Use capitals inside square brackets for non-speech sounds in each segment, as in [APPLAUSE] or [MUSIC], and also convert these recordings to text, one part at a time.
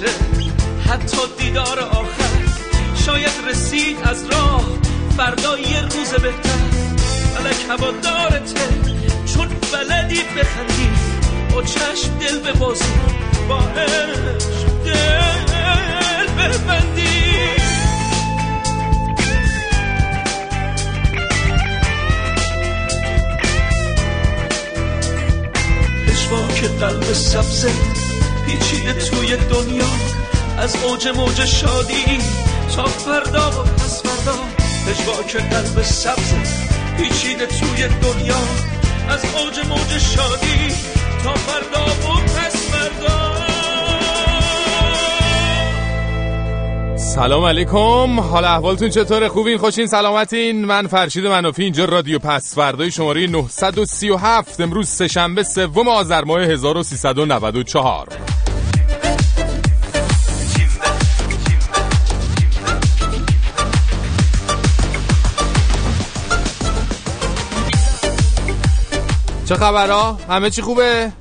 بشه حتی دیدار آخر شاید رسید از راه. فردا یه روز بهتر. فلک هوادارته چون بلدی بخندی. با چشم دل به بازی با عشق دل ببندی. که قلب سبزه. پیچیده توی دنیا. از اوج موج شادی تا فردا و پس فردا. که قلب سبزه پیچیده توی دنیا. از اوج موج شادی تا فردا و پس فردا. سلام علیکم. حال احوالتون چطوره؟ خوبین؟ خوشین؟ سلامتین؟ من فرشید منافی اینجا رادیو پس فردای شماره 937 امروز سهشنبه سوم آذر ماه 1394 چه خبرها همه چی خوبه؟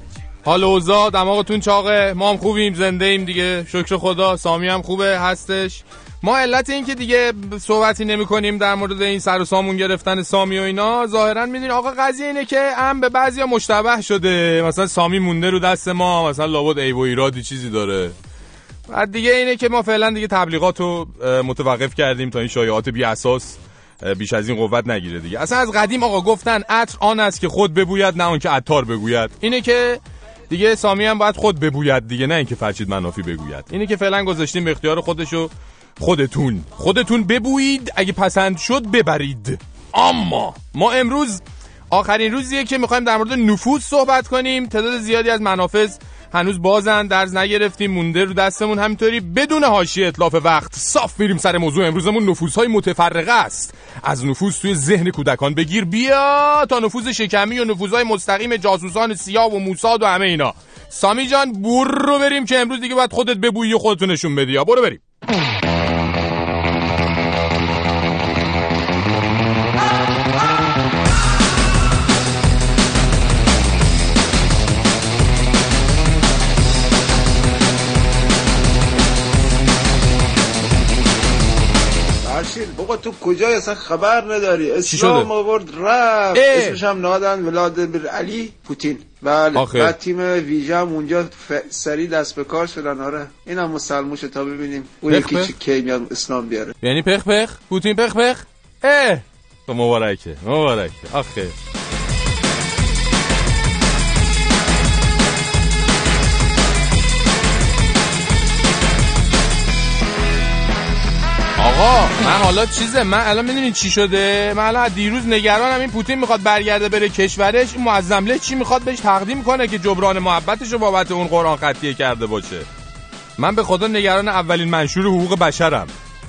حال اوضاع؟ دماغتون چاقه؟ ما هم خوبیم زنده ایم دیگه. شکر خدا سامی هم خوبه هستش. ما علت این که دیگه صحبتی نمی کنیم در مورد این سر و سامون گرفتن سامی و اینا ظاهرا می‌دونی آقا قضیه اینه که هم به بعضیا مشتبه شده. مثلا سامی مونده رو دست ما مثلا لابد ای و ایرادی چیزی داره. بعد دیگه اینه که ما فعلا دیگه تبلیغات رو متوقف کردیم تا این شایعات بی اساس بیش از این قوت نگیره دیگه. اصلا از قدیم آقا گفتن عطر آن است که خود ببوید نه آن که عطار بگوید. اینه که دیگه سامی هم باید خود ببوید دیگه نه اینکه فرشید منافی بگوید. اینه که فعلا گذاشتیم به اختیار خودشو. خودتون. خودتون ببویید اگه پسند شد ببرید. اما ما امروز آخرین روزیه که می‌خوایم در مورد نفوذ صحبت کنیم. تعداد زیادی از منافذ هنوز بازن درز نگرفتیم مونده رو دستمون. همینطوری بدون حاشیه اطلاف وقت صاف میریم سر موضوع. امروزمون نفوذهای متفرقه است. از نفوذ توی ذهن کودکان بگیر. بیا تا نفوذ شکمی و نفوذهای مستقیم جاسوسان سیاه و موساد و همه اینا. سامی جان برو بریم که امروز دیگه باید خودت ببویی و خودتون نشون بدی. برو بریم. بابا تو کجای اصلا خبر نداری؟ اسلام آورد رفت. اسمش هم نادن ولادیمیر علی پوتین. بله. آخه. بعد تیم ویژه هم اونجا ف... سری دست به کار شدن. آره. این هم مسلموشه تا ببینیم اون یکی چی کی میاد اسلام بیاره. یعنی پخ پخ؟ پوتین پخ پخ؟ اه! مبارکه مبارکه. آخه. آقا من حالا چیزه من الان می‌دونین چی شده؟ من الان دیروز نگرانم این پوتین می‌خواد برگرده بره کشورش این معظمله چی می‌خواد بهش تقدیم کنه که جبران محبتش رو بابت اون قرآن خطیه کرده باشه؟ من به خدا نگران اولین منشور حقوق بشرم.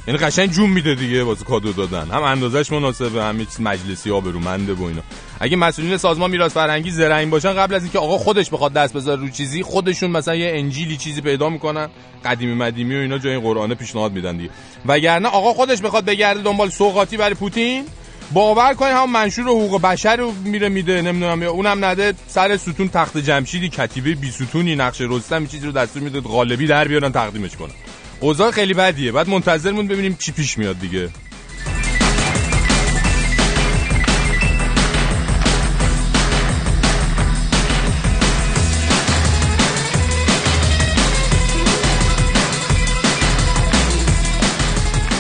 یعنی قشنگ جون میده دیگه واسه کادو دادن. هم اندازش مناسبه هم چیز مجلسی ها برومنده و اینا. اگه مسئولین سازمان میراث فرهنگی زرنگ باشن قبل از اینکه آقا خودش بخواد دست بذاره رو چیزی خودشون مثلا یه انجیلی چیزی پیدا می‌کنن قدیمی مدیمی و اینا جای این قرآن پیشنهاد میدن دیگه. وگرنه آقا خودش بخواد بگرده دنبال سوغاتی برای پوتین باور کنید هم منشور حقوق بشر رو میره میده نمی‌دونم اونم نده سر ستون تخت جمشیدی کتیبه بی ستونی نقش رستم چیزی رو دستور میده غالبی در بیارن تقدیمش کنن. اوضاع خیلی بدیه. بعد منتظرمون ببینیم چی پیش میاد دیگه.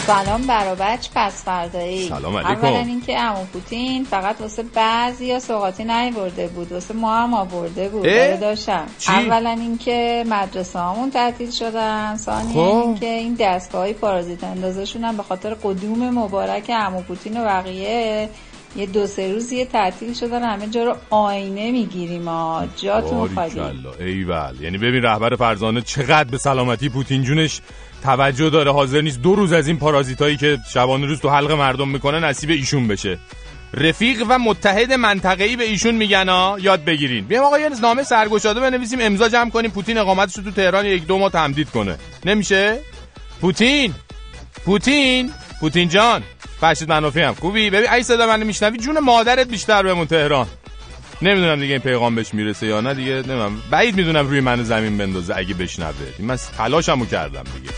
سلام برابچ پس فردایی. سلام علیکم. اولا اینکه امو پوتین فقط واسه بعضی یا سوقاتی نیورده بود واسه ما هم آورده بود. داشتم. اولا اینکه مدرسه هامون تعطیل شدن ثانیا خب. اینکه این دستگاه های پارازیت اندازشون هم به خاطر قدوم مبارک امو پوتین و بقیه یه دو سه روز یه تعطیل شدن همه جا رو آینه می‌گیریم ها جاتون خالی. ایول یعنی ببین رهبر فرزانه چقدر به سلامتی پوتین جونش توجه داره حاضر نیست. دو روز از این پارازیتایی که شبانه روز تو حلق مردم می‌کنه نصیب ایشون بشه. رفیق و متحد منطقه‌ای به ایشون میگن ها یاد بگیرین. بیام آقا یه نامه سرگشاده بنویسیم. امضا جمع کنیم. پوتین اقامتش رو تو تهران یک دو ماه تمدید کنه. نمیشه؟ پوتین! پوتین! پوتین جان فرشید منافی هم. خوبی؟ ببین ای صدا منو میشنوی جون مادرت بیشتر بمون تهران. نمی‌دونم دیگه این پیغام بهش می‌رسه یا نه دیگه نمی‌دونم. بعید می‌دونم روی من زمین بندازه اگه بشنوه. من تلاشمو کردم دیگه.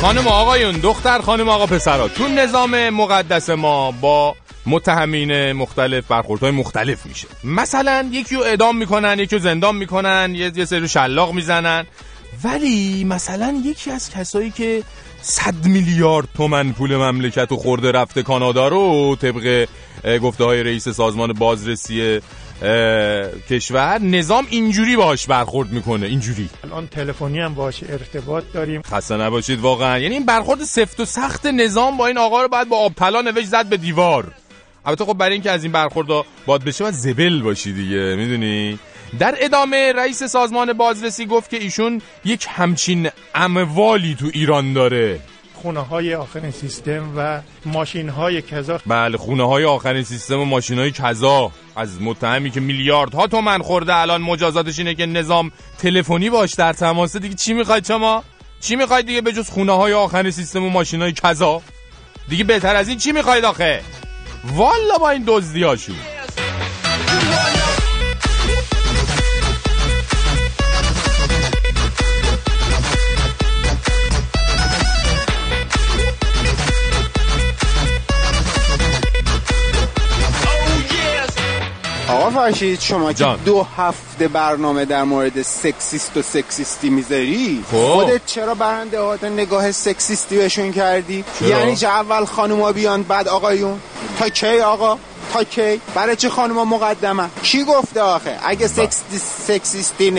خانم آقایون دختر خانم آقا پسرا تو نظام مقدس ما با متهمین مختلف برخوردهای مختلف میشه. مثلا یکی رو اعدام می‌کنن یکی رو زندان می‌کنن یه, یه سری شلاق می‌زنن. ولی مثلا یکی از کسایی که صد میلیارد تومن پول مملکت و خورده رفته کانادا رو طبق گفته های رئیس سازمان بازرسی کشور نظام اینجوری باش برخورد می‌کنه اینجوری. الان تلفنی هم باش ارتباط داریم. خسته نباشید واقعا. یعنی این برخورد سفت و سخت نظام با این آقا رو باید با آب طلا نوشت زد به دیوار. البته خب برای اینکه از این برخورد باید بشه باید زبل باشی دیگه می‌دونی؟ در ادامه رئیس سازمان بازرسی گفت که ایشون یک همچین اموالی تو ایران داره. خونه های آخرین سیستم و ماشین های کذا بله خونه های آخرین سیستم و ماشین های کذا از متهمی که میلیاردها تومن خورده الان مجازاتش اینه که نظام تلفنی باش در تماسه دیگه چی می‌خواید شما؟ چی می‌خواید دیگه به جز خونه های آخرین سیستم و ماشین های کذا دیگه بهتر از این چی می‌خواید آخه؟ والا با این دزدیاشون آقا فرشید شما که دو هفته برنامه در مورد سکسیست و سکسیستی می‌ذاری خب. خودت چرا برنده هات نگاه سکسیستی بهشون کردی؟ یعنی که اول خانوما بیان بعد آقایون؟ تا کی آقا؟ تا کی برای چه خانوما مقدمه؟ کی گفته آخه؟ اگه سکس سکسیستی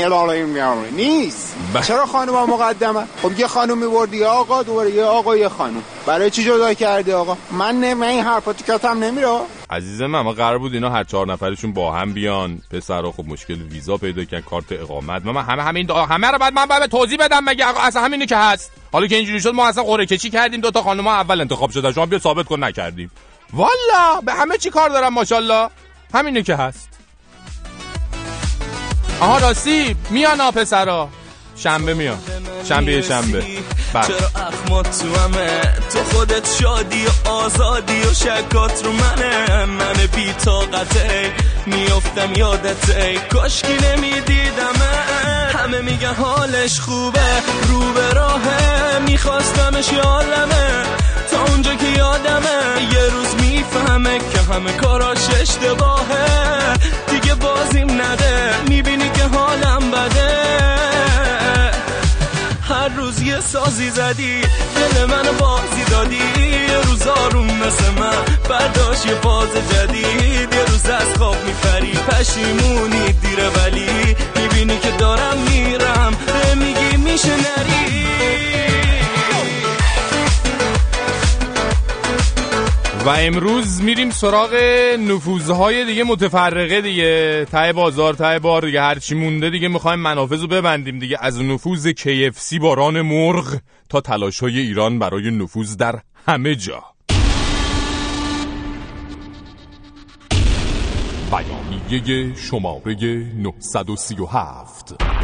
نیست. چرا خانوما مقدمه؟ خب یه خانم میبردی آقا دوباره یه آقا یه خانم برای چی جدا کردی آقا؟ من نه این حرفاتو کتم نمیره عزیزم ما قرار بود اینا هر چهار نفرشون با هم بیان. پسرا خب مشکل ویزا پیدا کردن کارت اقامت. من همه همین همه رو بعد من باید توضیح بدم مگه اصلا همینه که هست؟ حالا که اینجوری شد ما اصلا قرعه کشی کردیم دو تا خانم اول انتخاب شدن. شما بیا ثابت کن نکردیم. والا به همه چی کار دارم ماشاءالله. همینه که هست. آها راستی میان پسرا. شنبه میان شنبه شنبه. بله. چرا اخمات تو همه؟ تو خودت شادی و آزادی و شکات رو منه. من بی طاقته میافتم یادته کاشکی نمی‌دیدم. همه میگن حالش خوبه رو به راهه. میخواستمش یالمه تا اونجا که یادمه یه روز می‌فهمه که همه کاراش اشتباهه. دیگه بازیم نده. می‌بینی که حالم بده. هر روز یه سازی زدی. دل منو بازی دادی. یه روز آروم مثل من. برداشت یه باز جدید. یه روز از خواب میپری. پشیمونی دیره ولی. می‌بینی که دارم میرم. میگی میشه نری. و امروز میریم سراغ نفوذهای دیگه متفرقه دیگه. تای بازار تای بار دیگه هرچی مونده دیگه می‌خوایم منافذ رو ببندیم دیگه. از نفوذ KFC باران مرغ تا تلاش های ایران برای نفوذ در همه جا. بیانیه شماره 937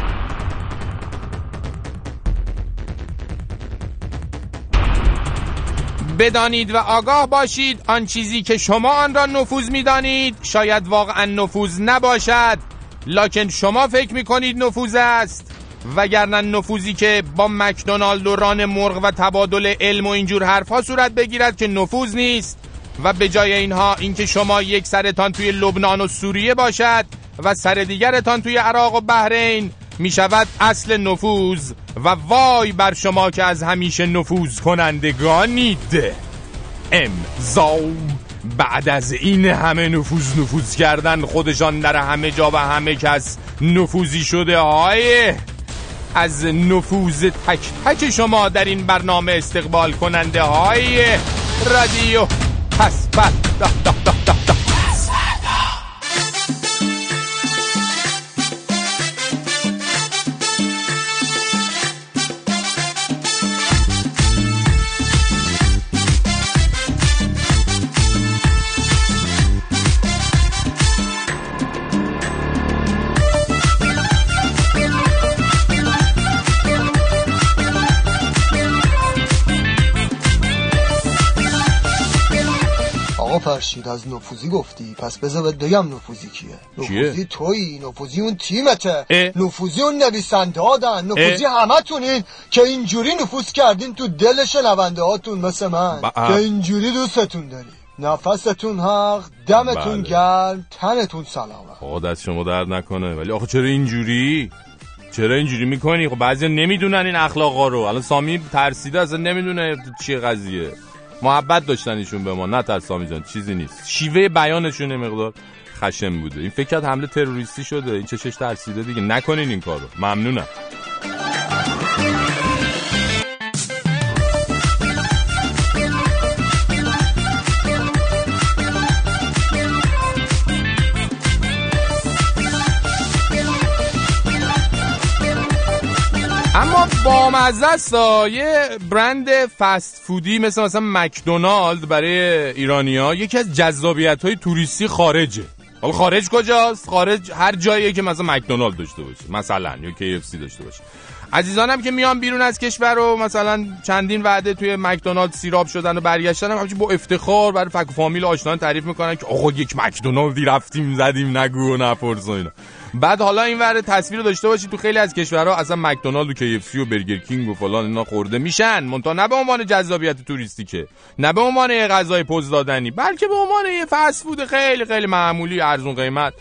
بدانید و آگاه باشید آن چیزی که شما آن را نفوذ می‌دانید. شاید واقعا نفوذ نباشد. لکن شما فکر می‌کنید نفوذ است. وگرنه نفوذی که با مکدونالد و ران مرغ و تبادل علم و اینجور حرفها صورت بگیرد که نفوذ نیست. و به جای اینها اینکه شما یک سرتان توی لبنان و سوریه باشد و سر دیگرتان توی عراق و بحرین. می شود اصل نفوذ و وای بر شما که از همیشه نفوذ کنندگانید امضا بعد از این همه نفوذ نفوذ کردن خودشان در همه جا و همه کس نفوذی شده های. از نفوذ تک تک شما در این برنامه استقبال کننده های. رادیو پس پس. آقا فرشید از نفوذی گفتی. پس بذار بگم نفوذی کیه. نفوذی تویی. نفوذی اون تیمته. نفوذی اون نویسنده دادن نفوذی همه تونین که اینجوری نفوذ کردین تو دل شنونده هاتون مثل من. که اینجوری دوستتون داری. نفستون حق دمتون بله. گرم تنتون سلامه آقا دست شما درد نکنه. ولی آخه چرا اینجوری؟ چرا اینجوری می‌کنی؟ خب بعضی نمی‌دونن این اخلاقا رو. الان سامی ترسیده اصلا نمی‌دونه چیه قضیه. محبت داشتن ایشون به ما نه تر سامی جان چیزی نیست. شیوه بیانشون مقدار خشم بوده. این فکر حمله تروریستی شده این چشش ترسیده دیگه. نکنین این کارو. ممنونم. اما با است یه برند فست فودی مثل مثلا مکدونالد برای ایرانیا یکی از جذابیت های توریستی خارجه. حالا خارج کجاست؟ خارج هر جایی که مثلا مکدونالد داشته باشه. مثلا یا KFC داشته باشه. عزیزانم که میان بیرون از کشور و مثلا چندین وعده توی مکدونالد سیراب شدن و برگشتن هم با افتخار برای فک فامیل آشنان تعریف می‌کنن که آقا یک مکدونالدی رفتیم زدیم نگو و نپرس و اینا. بعد حالا این ور تصویر داشته باشید تو خیلی از کشورها اصلا مکدونالد و کیفسی و برگر کینگ و فلان اینا خورده میشن. مونتا نه به عنوان جذابیت توریستیکه نه به عنوان یه غذای پوز دادنی بلکه به عنوان یه فست فود خیلی خیلی معمولی ارزون قیمت.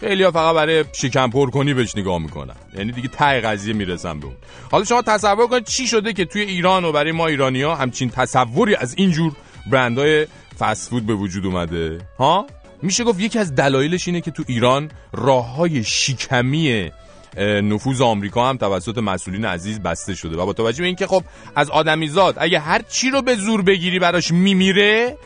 خیلی ها فقط برای شکم پر کنی بهش نگاه می‌کنن. یعنی دیگه ته قضیه می‌رسن به اون. حالا شما تصور کنید چی شده که توی ایران و برای ما ایرانی ها همچین تصوری از اینجور برندهای فست فود به وجود اومده ها؟ میشه گفت یکی از دلایلش اینه که تو ایران راه های شیکمی نفوذ آمریکا هم توسط مسئولین عزیز بسته شده. و با توجه به اینکه خب از آدمیزاد اگه هر چی رو به زور بگیری براش میمیره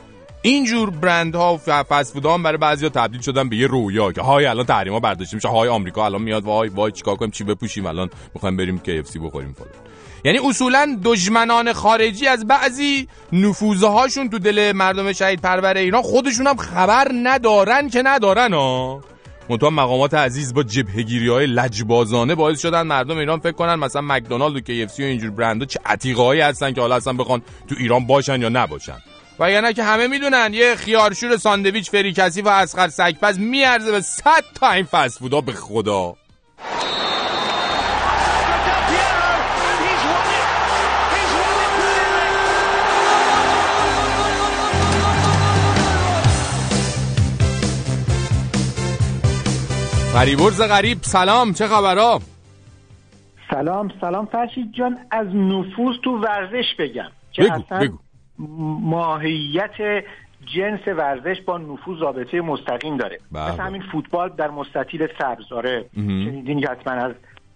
اینجور برند ها و فست فود هم برای بعضیا تبدیل شدن به یه رویا که های الان تحریما برداشته میشه های آمریکا الان میاد وای وای چیکار کنیم چی بپوشیم الان می‌خوایم بریم KFC بخوریم فلان. یعنی اصولا دشمنان خارجی از بعضی نفوذهاشون تو دل مردم شهید پرور ایران خودشون هم خبر ندارن که ندارن ها منتها مقامات عزیز با جبهگیری های لجبازانه باعث شدن مردم ایران فکر کنن مثلا مکدونالد و KFC و اینجور برندها چه عتیقه هستن که حالا اصلا بخوان تو ایران باشن یا نباشن. و یعنی که همه می‌دونن یه خیارشور ساندویچ فریکسی و اسخر سگپز میارزه به 100 تا این فست فودا به خدا. غریبرز غریب سلام چه خبرها؟ سلام سلام فرشید جان از نفوذ تو ورزش بگم. که بگو, اصلا بگو. ماهیت جنس ورزش با نفوذ رابطه مستقیم داره. بله. مثل همین فوتبال در مستطیل سبز آره شنیدین حتما از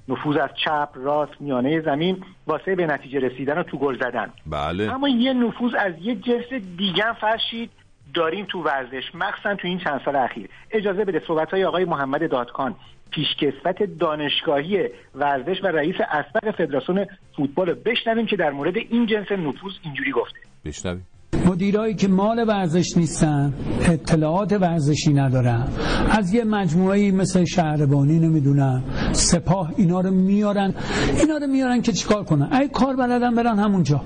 نفوذ از چپ راست میانه زمین واسه به نتیجه رسیدن و تو گل زدن. بله. اما یه نفوذ از یه جنس دیگه فرشید داریم تو ورزش مخصوصا تو این چند سال اخیر. اجازه بده صحبت های آقای محمد دادکان پیشکسوت دانشگاهی ورزش و رئیس اسبق فدراسیون فوتبال بشنویم که در مورد این جنس نفوذ اینجوری گفته. بشنویم. مدیرایی که مال ورزش نیستن اطلاعات ورزشی ندارن. از یه مجموعه مثل شهربانی نمی‌دونم سپاه اینا رو میارن. اینا رو میارن که چیکار کنن؟ ای کار بلدن برن همونجا.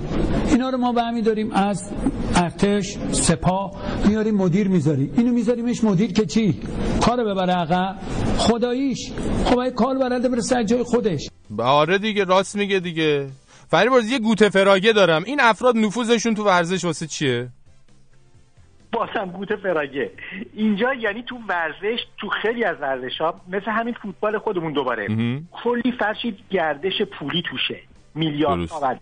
اینا رو ما برمی داریم از ارتش سپاه میاریم مدیر می‌ذاری. اینو میذاریمش مدیر که چی؟ کار ببره عقب. خداییش. خب ای کار بلده بره سر جای خودش. آره دیگه راست میگه دیگه. فریبرز یه گوته فراگه دارم. این افراد نفوذشون تو ورزش واسه چیه؟ بازم گوته فراگه. اینجا یعنی تو ورزش تو خیلی از ورزش ها مثل همین فوتبال خودمون دوباره. کلی فرشید گردش پولی توشه. میلیارد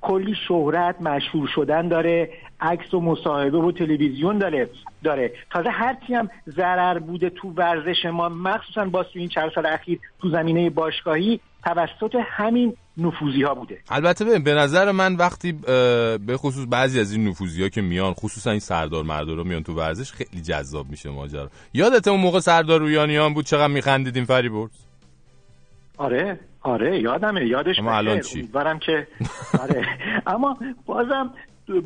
کلی شهرت مشهور شدن داره عکس و مصاحبه و تلویزیون داره داره. تازه هرچی هم ضرر بوده تو ورزش ما مخصوصا با تو این چند سال اخیر تو زمینه باشگاهی توسط همین نفوزی ها بوده. البته ببین به نظر من وقتی به خصوص بعضی از این نفوزی ها که میان خصوصا این سردار مردارا میان تو ورزش خیلی جذاب میشه ماجرا. یادت اون موقع سردار رویانیان بود چقدر میخندیدیم فریبرز؟ آره آره یادمه یادش اما الان چی؟ امیدوارم که [LAUGHS] آره. اما بازم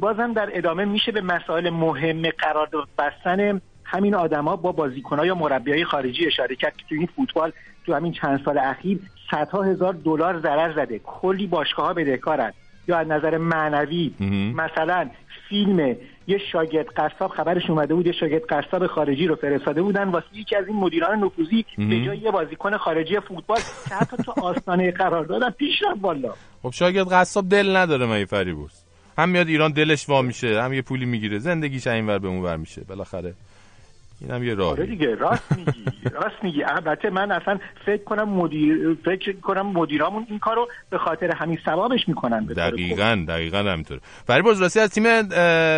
بازم در ادامه میشه به مسائل مهم قرار بستن همین آدما با بازیکن‌ها یا مربیای خارجی اشاره کرد که تو این فوتبال تو همین چند سال اخیر صدها هزار دلار ضرر زده. کلی باشگاه ها بدهکارن یا از نظر معنوی مثلا فیلم یه شاگرد قصاب خبرش اومده بود یه شاگرد قصاب خارجی رو فرستاده بودن واسه یکی از این مدیران نفوذی به جای یه بازیکن خارجی فوتبال که حتی تو آستانه قرار دادن پیش رفت والا. خب شاگرد قصاب دل نداره مگه فریبرز هم میاد ایران دلش وا میشه هم یه پولی می‌گیره. زندگیش اینور به اونور میشه. بالاخره اینم یه راهی آره دیگه راست میگی راست میگی. البته من اصلا فکر کنم مدیر فکر کنم مدیرامون این کارو به خاطر همین ثوابش می‌کنن دقیقاً دقیقاً همینطوره فریبرز راستی از تیم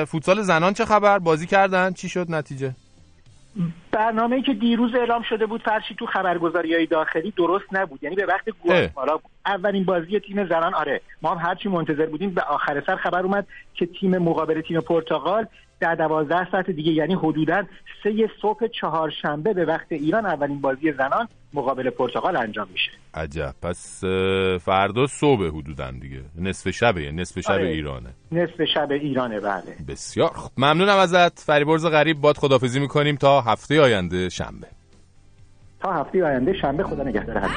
فوتسال زنان چه خبر؟ بازی کردن؟ چی شد نتیجه؟ برنامه که دیروز اعلام شده بود فرشی تو خبرگزاری های داخلی درست نبود. یعنی به وقت گواتمالا بود. اولین بازی تیم زنان آره. ما هم هرچی منتظر بودیم به آخر سر خبر اومد که تیم مقابل تیم پرتغال در دوازده ساعت دیگه یعنی حدودا سه صبح چهارشنبه به وقت ایران اولین بازی زنان مقابل پرتغال انجام میشه. عجب. پس فردا صبح حدودا دیگه. نصف شبه نصف شب آره. ایرانه. نصف شب ایرانه بله. بسیار خوب. ممنونم ازت. فریبرز غریب باد خدافزی می‌کنیم تا هفته آینده شنبه. تا هفته آینده شنبه خدا نگهدار.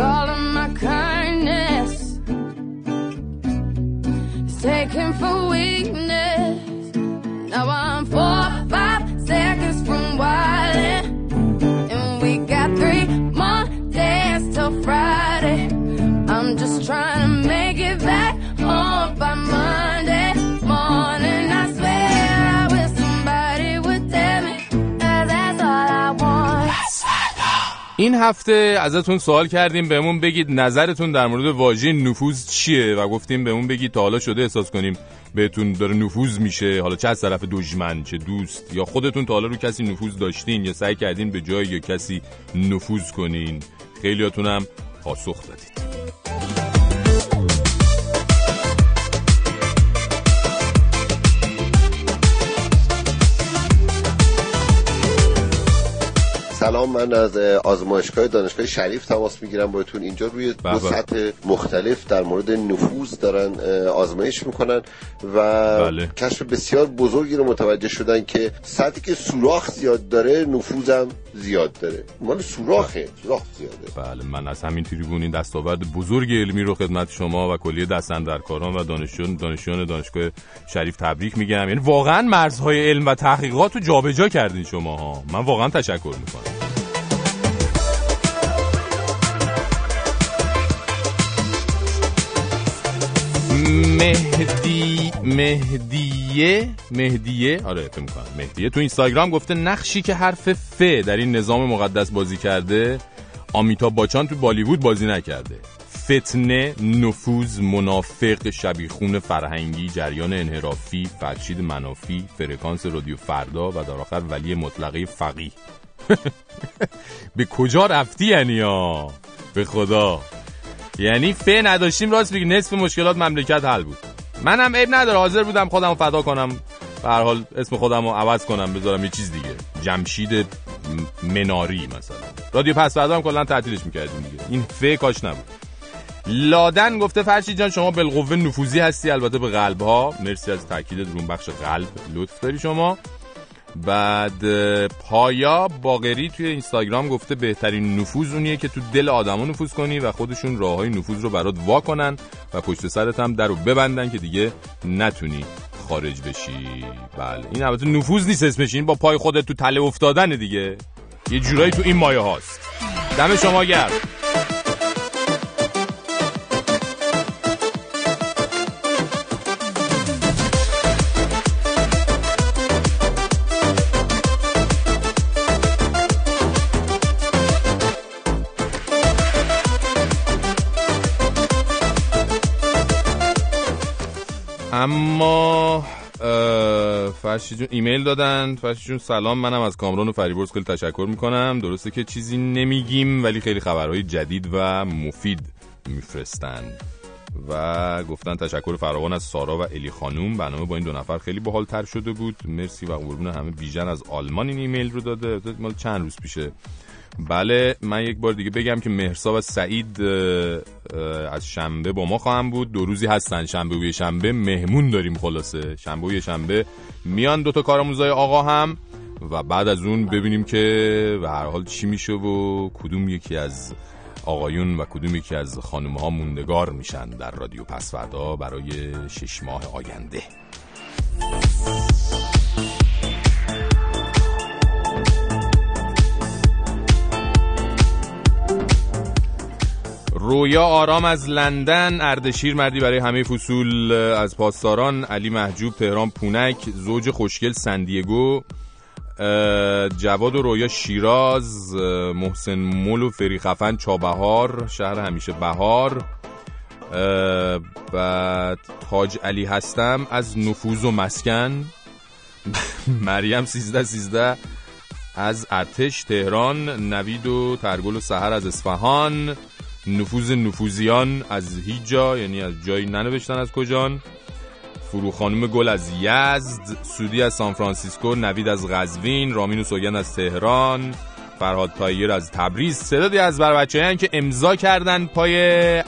All of my kindness is taken for weakness. Now I'm four, five seconds from wildin', and we got three more days till Friday. I'm just trying این هفته ازتون سوال کردیم بهمون بگید نظرتون در مورد واژه نفوذ چیه؟ و گفتیم بهمون بگید تا حالا شده احساس کنیم بهتون داره نفوذ میشه. حالا چه از طرف دشمن چه دوست؟ یا خودتون تا حالا رو کسی نفوذ داشتین یا سعی کردین به جای یا کسی نفوذ کنین؟ خیلیاتونم پاسخ دادید. سلام من از آزمایشگاه دانشگاه شریف تماس می‌گیرم بایتون اینجا روی دو سطح مختلف در مورد نفوذ دارن آزمایش می‌کنن و بله. کشف بسیار بزرگی رو متوجه شدن که سطحی که سوراخ زیاد داره نفوذم زیاد داره. مال سوراخه سوراخ زیاده. بله من از همین تریبون این دستاورد بزرگ علمی رو خدمت شما و کلیه دستندرکاران و دانشجویان دانشجویان دانشگاه شریف تبریک میگم. یعنی واقعا مرزهای علم و تحقیقات رو جابجا کردین شما ها من واقعا تشکر می‌کنم. مهدی مهدیه مهدیه؟ آره فکر می‌کنم. مهدیه. تو اینستاگرام گفته نقشی که حرف ف در این نظام مقدس بازی کرده آمیتا باچان تو بالیوود بازی نکرده. فتنه نفوذ منافق شبیخون فرهنگی جریان انحرافی فرشید منافی فرکانس رادیو فردا و در آخر ولی مطلقه فقی [LAUGHS] به کجا رفتی یعنی به خدا. یعنی ف نداشتیم راست بگی نصف مشکلات مملکت حل بود. منم عیب نداره حاضر بودم خودم فدا کنم. به حال اسم خودم رو عوض کنم بذارم یه چیز دیگه. جمشید مناری مثلا. رادیو پس فردا هم کلا تعطیلش می‌کردیم دیگه. این ف کاش نبود. لادن گفته فرشید جان شما بالقوه نفوذی هستی. البته به قلب ها مرسی از تاکید درون بخش قلب. لطف داری شما. بعد پایا باقری توی اینستاگرام گفته بهترین نفوذ اونیه که تو دل آدما نفوذ کنی و خودشون راه های نفوذ رو برات وا کنن و پشت سرت هم در رو ببندن که دیگه نتونی خارج بشی. بله این البته نفوذ نیست اسمش. این با پای خودت تو تله افتادن دیگه. یه جورایی تو این مایه هاست. دم شما گرد فرشی جون ایمیل دادن. فرشی جون سلام منم از کامران و فریبرز خیلی تشکر می‌کنم. درسته که چیزی نمیگیم ولی خیلی خبرهای جدید و مفید میفرستن. و گفتن تشکر فراوان از سارا و الی خانوم. برنامه با این دو نفر خیلی باحال تر شده بود. مرسی و قربون همه بیژن از آلمان این ایمیل رو داده. مال چند روز پیشه بله من یک بار دیگه بگم که مهرسا و سعید از شنبه با ما خواهم بود. دو روزی هستن شنبه و شنبه. مهمون داریم خلاصه. شنبه و شنبه میان دوتا کارآموزای آقا هم و بعد از اون ببینیم که به هر حال چی میشه و کدوم یکی از آقایون و کدوم یکی از خانم ها موندگار میشن در رادیو پسوردا برای شش ماه آینده. رویا آرام از لندن اردشیر مردی برای همه فصول. از پاسداران علی محجوب تهران پونک زوج خوشگل سندیگو جواد و رویا شیراز محسن مول و فری خفن چابهار شهر همیشه بهار. بعد تاج علی هستم از نفوذ و مسکن. [LAUGHS] مریم سیزده سیزده از ارتش تهران. نوید و ترگل و سهر از اصفهان. نفوذ نفوزیان از هیچ جا یعنی از جایی ننوشتن از کجان. فرو خانم گل از یزد سودی از سان فرانسیسکو نوید از غزوین رامین و سوگن از تهران فرهاد تایر از تبریز. صدادی از بر بچه که امضا کردن پای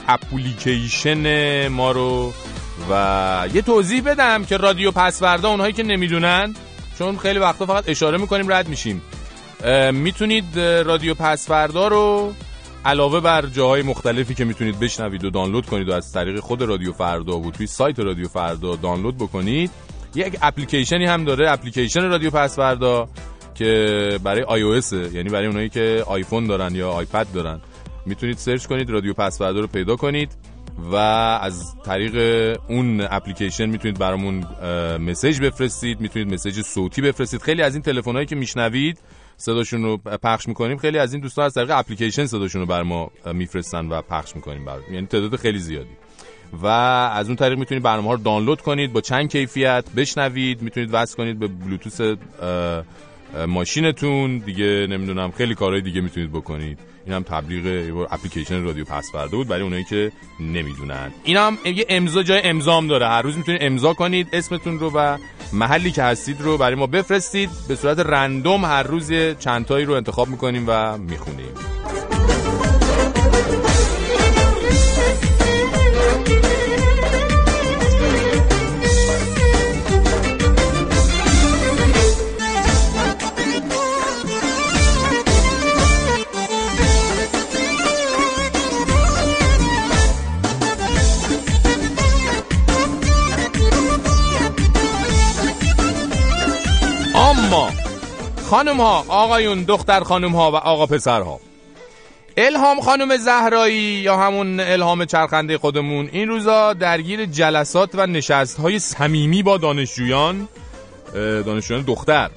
اپلیکیشن ما رو. و یه توضیح بدم که رادیو پسوردا اونهایی که نمی‌دونن چون خیلی وقتا فقط اشاره می‌کنیم رد میشیم. می‌تونید رادیو پسوردا رو علاوه بر جاهای مختلفی که می‌تونید بشنوید و دانلود کنید و از طریق خود رادیو فردا و توی سایت رادیو فردا دانلود بکنید یک اپلیکیشنی هم داره اپلیکیشن رادیو پس فردا که برای آی او یعنی برای اونایی که آیفون دارن یا آیپد دارن. می‌تونید سرچ کنید رادیو پس فردا رو پیدا کنید و از طریق اون اپلیکیشن می‌تونید برامون message بفرستید می‌تونید message صوتی بفرستید. خیلی از این تلفن‌هایی که میشنوید صداشون رو پخش می‌کنیم. خیلی از این دوستان از طریق اپلیکیشن صداشون رو بر ما میفرستن و پخش می‌کنیم بر یعنی تعداد خیلی زیادی. و از اون طریق می‌تونید برنامه ها رو دانلود کنید با چند کیفیت بشنوید. می‌تونید وصل کنید به بلوتوث ماشینتون. دیگه نمی‌دونم خیلی کارهای دیگه می‌تونید بکنید. این هم تبلیغ اپلیکیشن رادیو پس فردا بود برای اونایی که نمی‌دونن. این هم یه امضا جای امضام داره. هر روز می‌تونید امضا کنید اسمتون رو و محلی که هستید رو برای ما بفرستید. به صورت رندوم هر روز چندتایی رو انتخاب می‌کنیم و می‌خونیم. خانم ها آقایون دختر خانم ها و آقا پسر ها الهام خانم زهرایی یا همون الهام چرخنده خودمون این روزا درگیر جلسات و نشست های صمیمی با دانشجویان دانشجویان دختر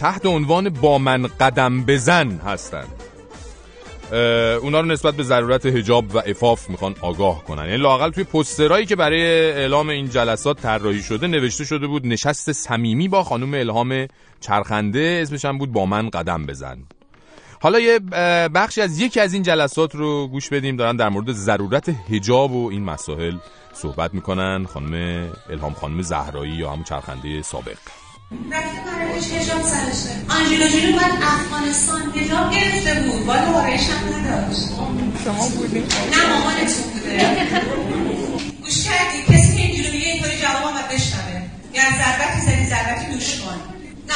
تحت عنوان با من قدم بزن هستند. اونا رو نسبت به ضرورت هجاب و افاف می‌خوان آگاه کنن. یعنی لاقل توی پسترایی که برای اعلام این جلسات طراحی شده نوشته شده بود نشست صمیمی با خانم الهام چرخنده اسمش هم بود با من قدم بزن. حالا یه بخشی از یکی از این جلسات رو گوش بدیم. دارن در مورد ضرورت هجاب و این مسائل صحبت می‌کنن خانم الهام خانم زهرایی یا همون چرخنده سابق. رفته برایش هجاب سرشه آنجیلا جولو باید افغانستان هجاب گرفته بود. باید بارایش هم نداشت شما بودیم نه مامانتون بوده. گوش کردی؟ کسی که اینجوری میگه اینطوری جواب هم بشنوه. یا ضربتی زدی ضربتی دوش کن. نه.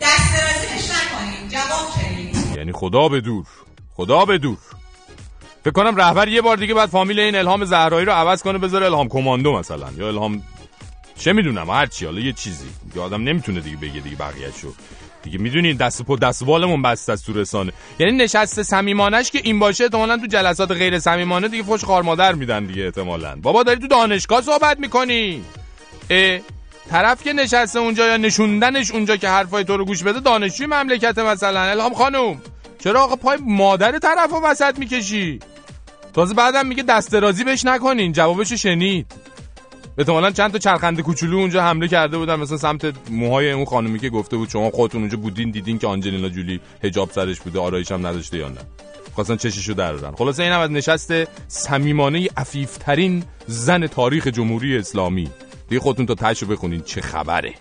دست درازیش نکنید جواب کنید یعنی خدا به دور. خدا به دور. فکر کنم رهبر یه بار دیگه بعد فامیل این الهام زهرایی رو عوض کنه بذاره الهام کماندو مثلا. یا الهام چه می‌دونم هر چی حالا یه چیزی. که آدم نمی‌تونه دیگه بگه دیگه بقیه شو دیگه می‌دونین دست پا دست بالمون بسته از تو رسانه. یعنی نشست صمیمانش که این باشه احتمالاً تو جلسات غیر صمیمانه دیگه فوش خار مادر میدن دیگه احتمالاً. بابا داری تو دانشگاه صحبت می‌کنی؟ اه طرف که نشسته اونجا یا نشوندنش اونجا که حرفای تو رو گوش بده دانشجوی مملکت مثلا. الهام خانم چرا آقا پای مادر طرفو وسط می‌کشی؟ تازه بعدم میگه دست درازی بهش نکنین جوابشو شنید. احتمالاً چند تا چرخنده کوچولو اونجا حمله کرده بودن. مثلا سمت موهای اون خانومی که گفته بود شما خودتون اونجا بودین دیدین که آنجلینا جولی حجاب سرش بوده آرایش هم نداشته یا نه. خواستن چششو درارن خلاصه این هم از نشست صمیمانه عفیفترین زن تاریخ جمهوری اسلامی. دیگه خودتون تا تاشو بخونین چه خبره.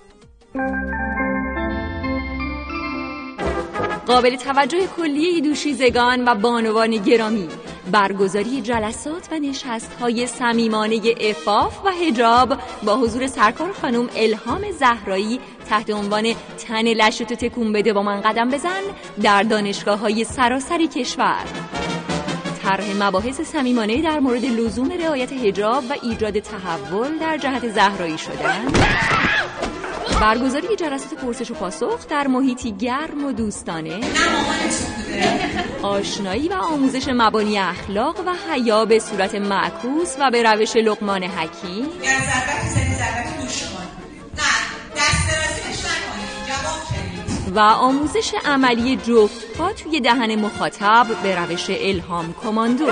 قابل توجه کلیه دوشیزگان و بانوان گرامی برگزاری جلسات و نشست های سمیمانه افاف و هجاب با حضور سرکار خانم الهام زهرایی تحت عنوان تن لشتو تکون بده با من قدم بزن در دانشگاه های سراسری کشور. طرح مباحث صمیمانه در مورد لزوم رعایت حجاب و ایجاد تحول در جهت زهرایی شدن. برگزاری جلسات پرسش و پاسخ در محیطی گرم و دوستانه. آشنایی و آموزش مبانی اخلاق و حیا به صورت معکوس و به روش لقمان حکیم. و آموزش عملی جفت ها توی دهن مخاطب به روش الهام کماندو.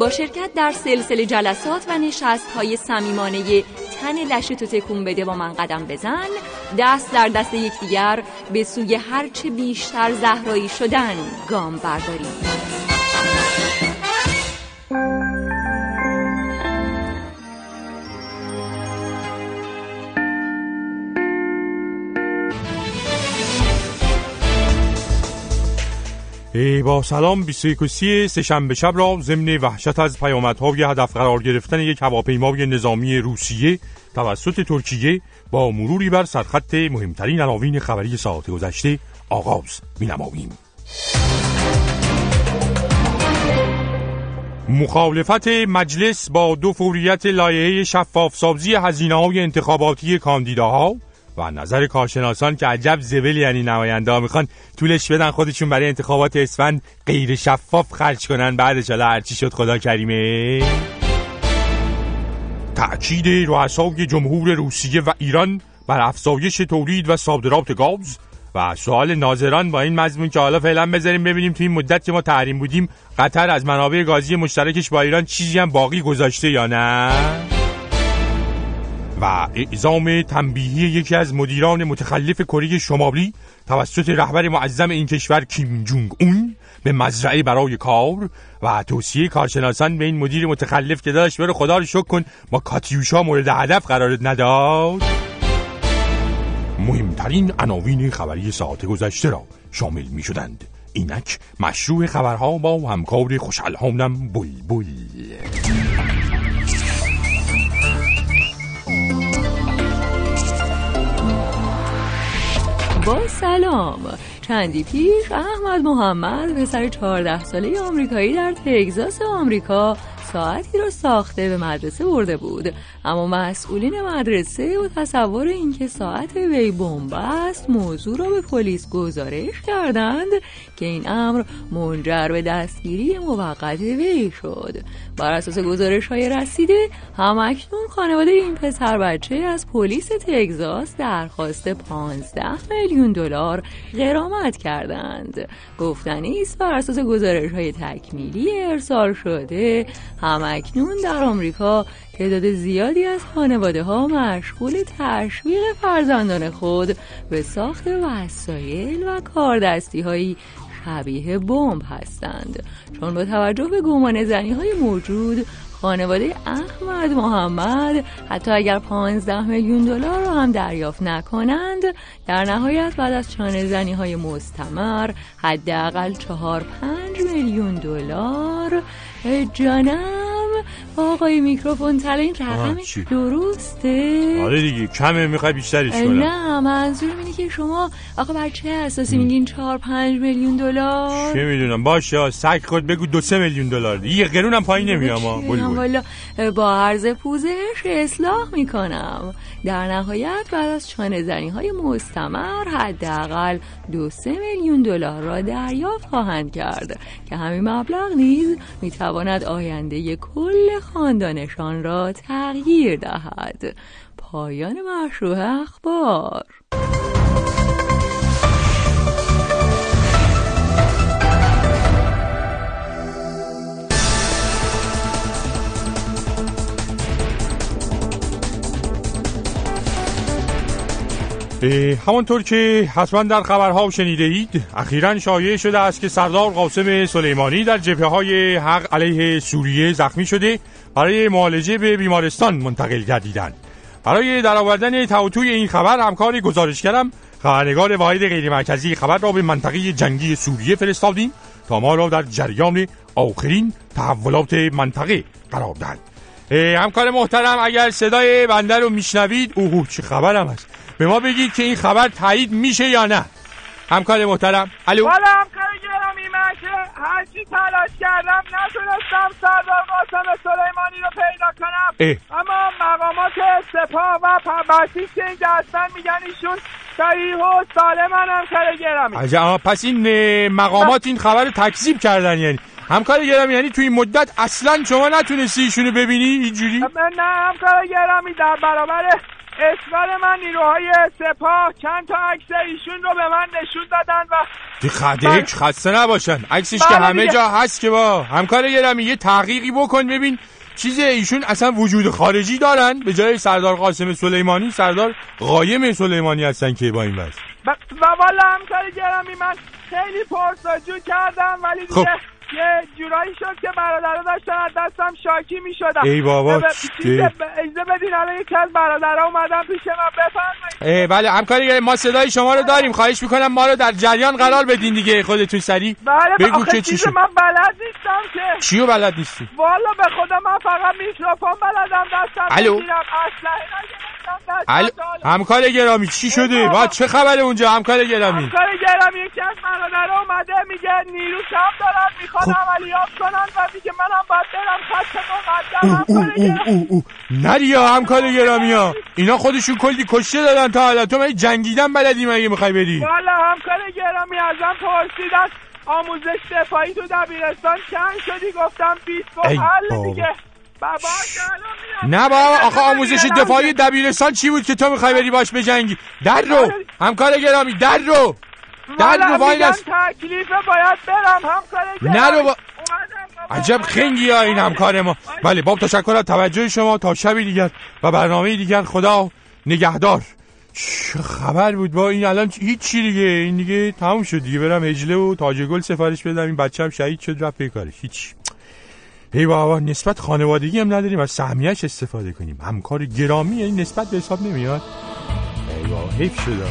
با شرکت در سلسله جلسات و نشست های سمیمانه تن لشتو تکون بده با من قدم بزن. دست در دست یکدیگر به سوی هرچه بیشتر زهرایی شدن گام برداریم. با سلام 21 سه سهشنبه شب را ضمن وحشت از پیامدهای هدف قرار گرفتن یک هواپیمای نظامی روسیه توسط ترکیه با مروری بر سرخط مهمترین عناوین خبری ساعت گذشته آغاز مینماییم. مخالفت مجلس با دو فوریت لایحه شفاف سازی های انتخاباتی کاندیداها و نظر کارشناسان که عجب زبل یعنی نماینده ها می‌خوان طولش بدن خودشون برای انتخابات اسفند غیر شفاف خرج کنن. بعدش حالا هرچی شد خدا کریمه. تأکید رؤسای جمهور روسیه و ایران بر افزایش تولید و صادرات گاز و سوال ناظران با این مضمون که حالا فعلا بذاریم ببینیم توی این مدت که ما تحریم بودیم قطر از منابع گازی مشترکش با ایران چیزی هم باقی گذاشته یا نه؟ و اعزام تنبیهی یکی از مدیران متخلف کره شمالی توسط رهبر معظم این کشور کیم جونگ اون به مزرعه برای کار و توصیه کارشناسان به این مدیر متخلف که داشت برو خدا رو شکر کن ما کاتیوشا مورد هدف قرارت نداد مهمترین عناوین خبری ساعت گذشته را شامل می شدند اینک مشروع خبرها با همکار خوشالهانم بل سلام. چندی پیش احمد محمد پسر 14 ساله آمریکایی در تگزاس آمریکا. ساعتی را ساخته به مدرسه برده بود. اما مسئولین مدرسه و تصور اینکه ساعت وی بمب است موضوع را به پلیس گزارش کردند که این امر منجر به دستگیری موقت وی شد. بر اساس گزارش های رسیده همکنون خانواده این پسر بچه از پلیس تگزاس درخواست 15 میلیون دلار غرامت کردند. گفتنی است بر اساس گزارش های تکمیلی ارسال شده همکنون در آمریکا تعداد زیادی از خانواده ها مشغول تشویق فرزندان خود به ساخت وسایل و کاردستی هایی شبیه بمب هستند. چون با توجه به گمان زنی های موجود خانواده احمد محمد حتی اگر 15 میلیون دلار را هم دریافت نکنند در نهایت بعد از چانه زنی های مستمر حداقل 4 5 میلیون دلار جانم. آقای میکروفون تله این رقم درسته. آره دیگه کمه می‌خوای بیشترش کنم؟ نه منظور اینه که شما آقا بر چه اساسی میگین چهار پنج میلیون دلار؟ چه می‌دونم باشه سگ خود بگو دو سه میلیون دلار یه قرونم پایین نمیام والا با عرض پوزش اصلاح می‌کنم. در نهایت بعد از چانه زنی های مستمر حداقل دو سه میلیون دلار را دریافت خواهند کرد. که همین مبلغ نیز می‌تواند آینده کل خاندانشان را تغییر دهد. پایان مشروع اخبار. همانطور که حتما در خبرها شنیده اید اخیرا شایع شده است که سردار قاسم سلیمانی در جبهه های حق علیه سوریه زخمی شده برای معالجه به بیمارستان منتقل گردیدند. برای درآوردن توی این خبر همکاری گزارش کردم خبرنگار واحد غیر مرکزی خبر را به منطقه جنگی سوریه فرستادیم تا ما را در جریان آخرین تحولات منطقه قرار دهند همکار محترم اگر صدای بنده رو میشنوید اوه چه خبرم هست به ما بگید که این خبر تایید میشه یا نه. همکار محترم الو. والا همکار گرامی من که هرچی تلاش کردم نتونستم سردار قاسم سلیمانی رو پیدا کنم. اه. اما مقامات سپاه و پربرسیش که اینجا هستن میگن ایشون صحیح و سالمن همکار گرامی. عجب. پس این مقامات این خبر رو تکذیب کردن یعنی. همکار گرامی یعنی توی این مدت اصلا شما نتونستی ایشونو ببینی اینجوری؟ نه همکار گرامی در برابر اسمال من نیروهای سپاه چند تا عکس ایشون رو به من نشون دادن و خده بله. خسته نباشن عکسش که بله همه جا هست که با همکار گرامی یه تحقیقی بکن ببین چیز ایشون اصلا وجود خارجی دارن به جای سردار قاسم سلیمانی سردار قایم سلیمانی هستن که با این بس و والا همکار گرامی من خیلی پرسجو کردم ولی خب. یه جورایی شد که برادرها داشتن از دستم شاکی می شدن ای بابا اجازه بدین الان یکی از برادرها اومدن پیش من بفرمایید. بله همکاری ما صدای شما رو داریم. خواهش می‌کنم ما رو در جریان قرار بدین دیگه خودتون سری بله بگو که چی شد. من بلد نیستم که. چیو بلد نیستی؟ والا به خدا من فقط میکروفون بلدم دستم الو. اسلحه همکار گرامی چی شده؟ با چه خبره اونجا همکار گرامی؟ همکار گرامی یکی از برادرها اومده میگه نیرو کم دارن می‌خوان خب. عملیات کنن و میگه منم باید برم خط مقدم نریا همکار گرامی. ها. اینا خودشون کلی کشته دادن تا حالا. تو من جنگیدن بلدی مگه می‌خوای بری؟ والا همکار گرامی ازم پرسیدن آموزش دفاعی تو دبیرستان چند شدی؟ گفتم 20 حل دیگه. بابا نه بابا آخه آموزش دفاعی دبیرستان چی بود که تو می‌خوای بری باش بجنگی در رو آره. همکار گرامی در رو. در رو وای باید برم همکار نه رو با... عجب خنگی ها این همکار ما. بله باب تشکر از توجه شما تا شبی دیگر و برنامه دیگر خدا نگهدار. چه خبر بود؟ با این الان هیچ چی دیگه. این دیگه تموم شد دیگه. برم هجله و تاج گل سفارش بدم. این بچه هم شهید شد رفت پیکارش هیچ. ای بابا نسبت خانوادگی هم نداریم از سهمیش استفاده کنیم. همکار گرامی یعنی نسبت به حساب نمیاد. ای بابا حیف شده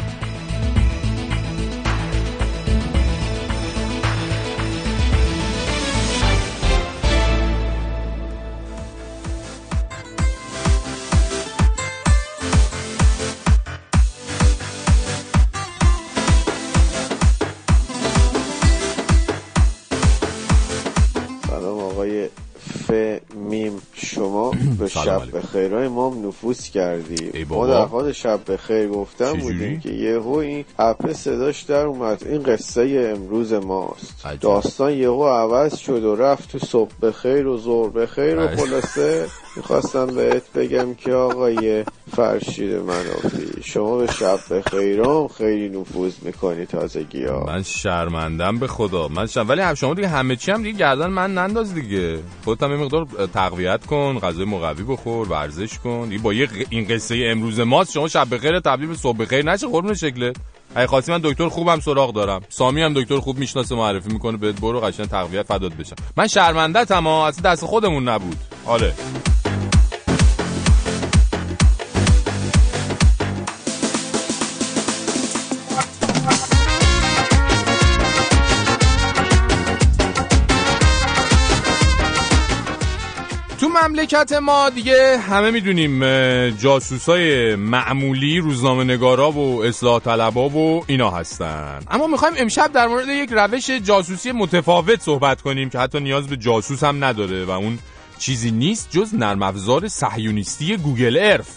شب به خیرهای ما هم نفوذ کردی. ما در حال شب به خیر گفتم بودیم که یهو این اپه صداش در اومد. این قصه امروز ماست. داستان یهو عوض شد و رفت تو صبح به خیر و زور به خیر و خلاصه می‌خواستم بهت بگم که آقای فرشید منافی. شما به شب به خیرام خیلی نفوذ می‌کنی تازگی ها من شرمندم به خدا. من شرم... ولی شما دیگه همه چی هم دیگه گردن من ننداز دیگه. خودت هم مقدار تقویت کن غذای مقوی بخور ورزش کن. با یه این قصه امروز ماست شما شب بخیر تبدیل به صبح بخیر. نشه قربون شکلت. اگه خواستی من دکتر خوبم سراغ دارم. سامی هم دکتر خوب می‌شناسه معرفی می‌کنه بهت. برو قشنگ تقویت فدات بشم. من شرمنده تما اصلا دست خودمون نبود. آره. مملکت ما دیگه همه می‌دونیم جاسوسای معمولی روزنامه نگارا و اصلاح طلبا و اینا هستن. اما می‌خوایم امشب در مورد یک روش جاسوسی متفاوت صحبت کنیم که حتی نیاز به جاسوس هم نداره و اون چیزی نیست جز نرم افزار صهیونیستی گوگل ارف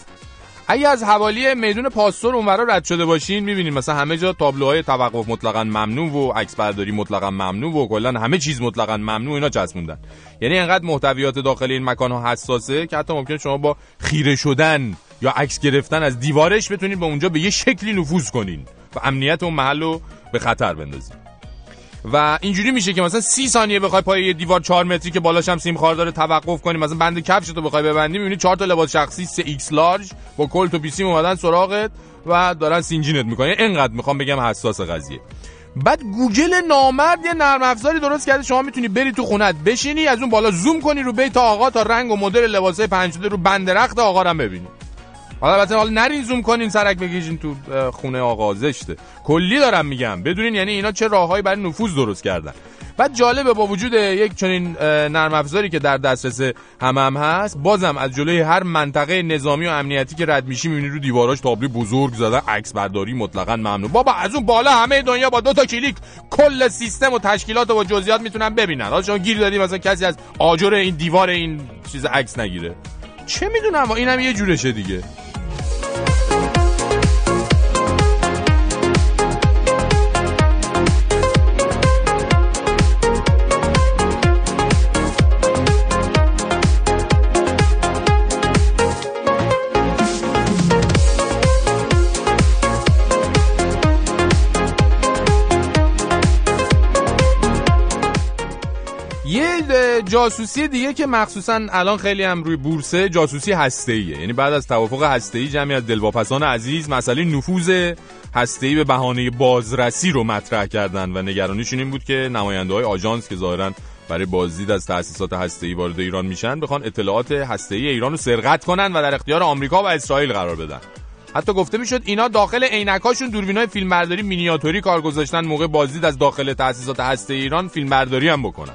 اگه از حوالی میدون پاستور اونورا رد شده باشین می‌بینین مثلا همه جا تابلوهای توقف مطلقا ممنوع و عکس برداری مطلقا ممنوع و کلا همه چیز مطلقا ممنوع اینا چسبوندن. یعنی انقدر محتویات داخل این مکان ها حساسه که حتی ممکن شما با خیره شدن یا عکس گرفتن از دیوارش بتونید به اونجا به یه شکلی نفوذ کنین و امنیت اون محل رو به خطر بندازین. و اینجوری میشه که مثلا سی ثانیه بخوای پای یه دیوار 4 متری که بالاش هم سیم خار داره توقف کنی مثلا بند کفش تو بخوای ببندی می‌بینی 4 تا لباس شخصی 3 X large با کلت و بیسیم اومدن سراغت و دارن سین‌جیمت می‌کنن. اینقدر می‌خوام بگم حساس قضیه. بعد گوگل نامرد یه نرم افزاری درست کرده شما می‌تونی بری تو خونت بشینی از اون بالا زوم کنی رو بیت آقا تا رنگ و مدل لباسای پنج رو بند رخت آقا رو ببینی. حالا البته حالا نرین زوم کنین سرک بکشین تو خونه آقا زشته کلی دارم میگم. بدونین یعنی اینا چه راههایی برای نفوذ درست کردن. بعد جالبه با وجود یک چنین نرم افزاری که در دسترس هم هم هست بازم از جلوی هر منطقه نظامی و امنیتی که رد میشی می‌بینی رو دیواراش تابلو بزرگ زده عکس برداری مطلقا ممنوع. بابا از اون بالا همه دنیا با دو تا کلیک کل سیستم و تشکیلات و جزئیات می‌تونن ببینن. حالا شما گیر دادی مثلا کسی از آجر این دیوار این چیز عکس نگیره. چه می‌دونم اینم یه جورشه دیگه. جاسوسی دیگه که مخصوصا الان خیلی هم روی بورسه جاسوسی هسته‌ایه. یعنی بعد از توافق هسته‌ای جمعی از دلواپسان عزیز مسئله نفوذ هسته‌ای به بهانه بازرسی رو مطرح کردن و نگرانیشون این بود که نماینده های آژانس که ظاهرا برای بازدید از تأسیسات هسته‌ای وارد ایران میشن بخوان اطلاعات هسته‌ای ایران رو سرقت کنن و در اختیار آمریکا و اسرائیل قرار بدن. حتی گفته می‌شد اینا داخل عینکاشون دوربینای فیلمبرداری مینیاتوری کار گذاشتن موقع بازدید از داخل تأسیسات هسته ایران فیلمبرداری هم بکنن.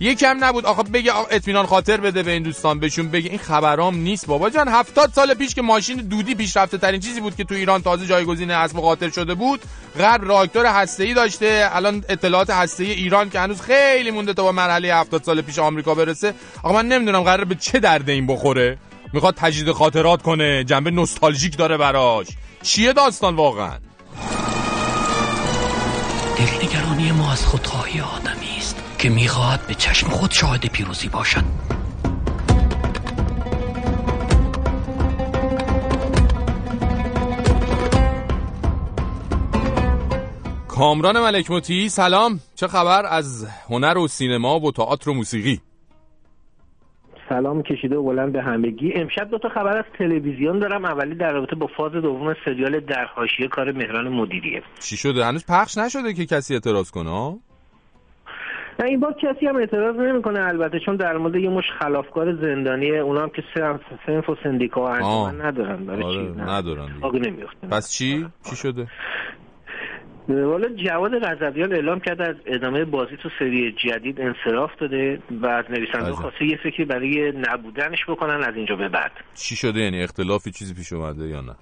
یکم نبود. آخه بگه اطمینان خاطر بده به این دوستان بهشون. بگه این خبرام نیست بابا جان. هفتاد سال پیش که ماشین دودی پیشرفته ترین چیزی بود که تو ایران تازه جایگزین اسب خاطر شده بود غرب راکتور هسته‌ای داشته. الان اطلاعات هسته‌ای ایران که هنوز خیلی مونده تا با مرحله 70 سال پیش آمریکا برسه. آقا من نمی‌دونم قرار به چه درد این بخوره. می‌خواد تجدید خاطرات کنه. جنبه نوستالژیک داره براش. چیه داستان واقعا؟ دلنگرانی ما از خودخواهی آدمی است. که می‌خواهد به چشم خود شاهد پیروزی باشد. کامران ملک سلام. چه خبر از هنر و سینما و تئاتر و موسیقی؟ سلام کشیده و بلند به همگی. امشب دو تا خبر از تلویزیون دارم. اولی در رابطه با فاز دوم سریال در حاشیه کار مهران مدیریه. چی شده؟ هنوز پخش نشده که کسی اعتراض کنه؟ نه این بار کسی هم اعتراض نمی‌کنه البته چون در مورد یه مش خلافکار زندانی اونا هم که سنف و سندیکا و انجمن ندارن برای آره چی؟ ندارن پس چی؟ چی شده؟ والا جواد غزبیان اعلام کرده از ادامه بازی تو سری جدید انصراف داده و از نویسنده خواسته یه فکری برای نبودنش بکنن از اینجا به بعد. چی شده؟ یعنی اختلافی چیزی پیش اومده یا نه؟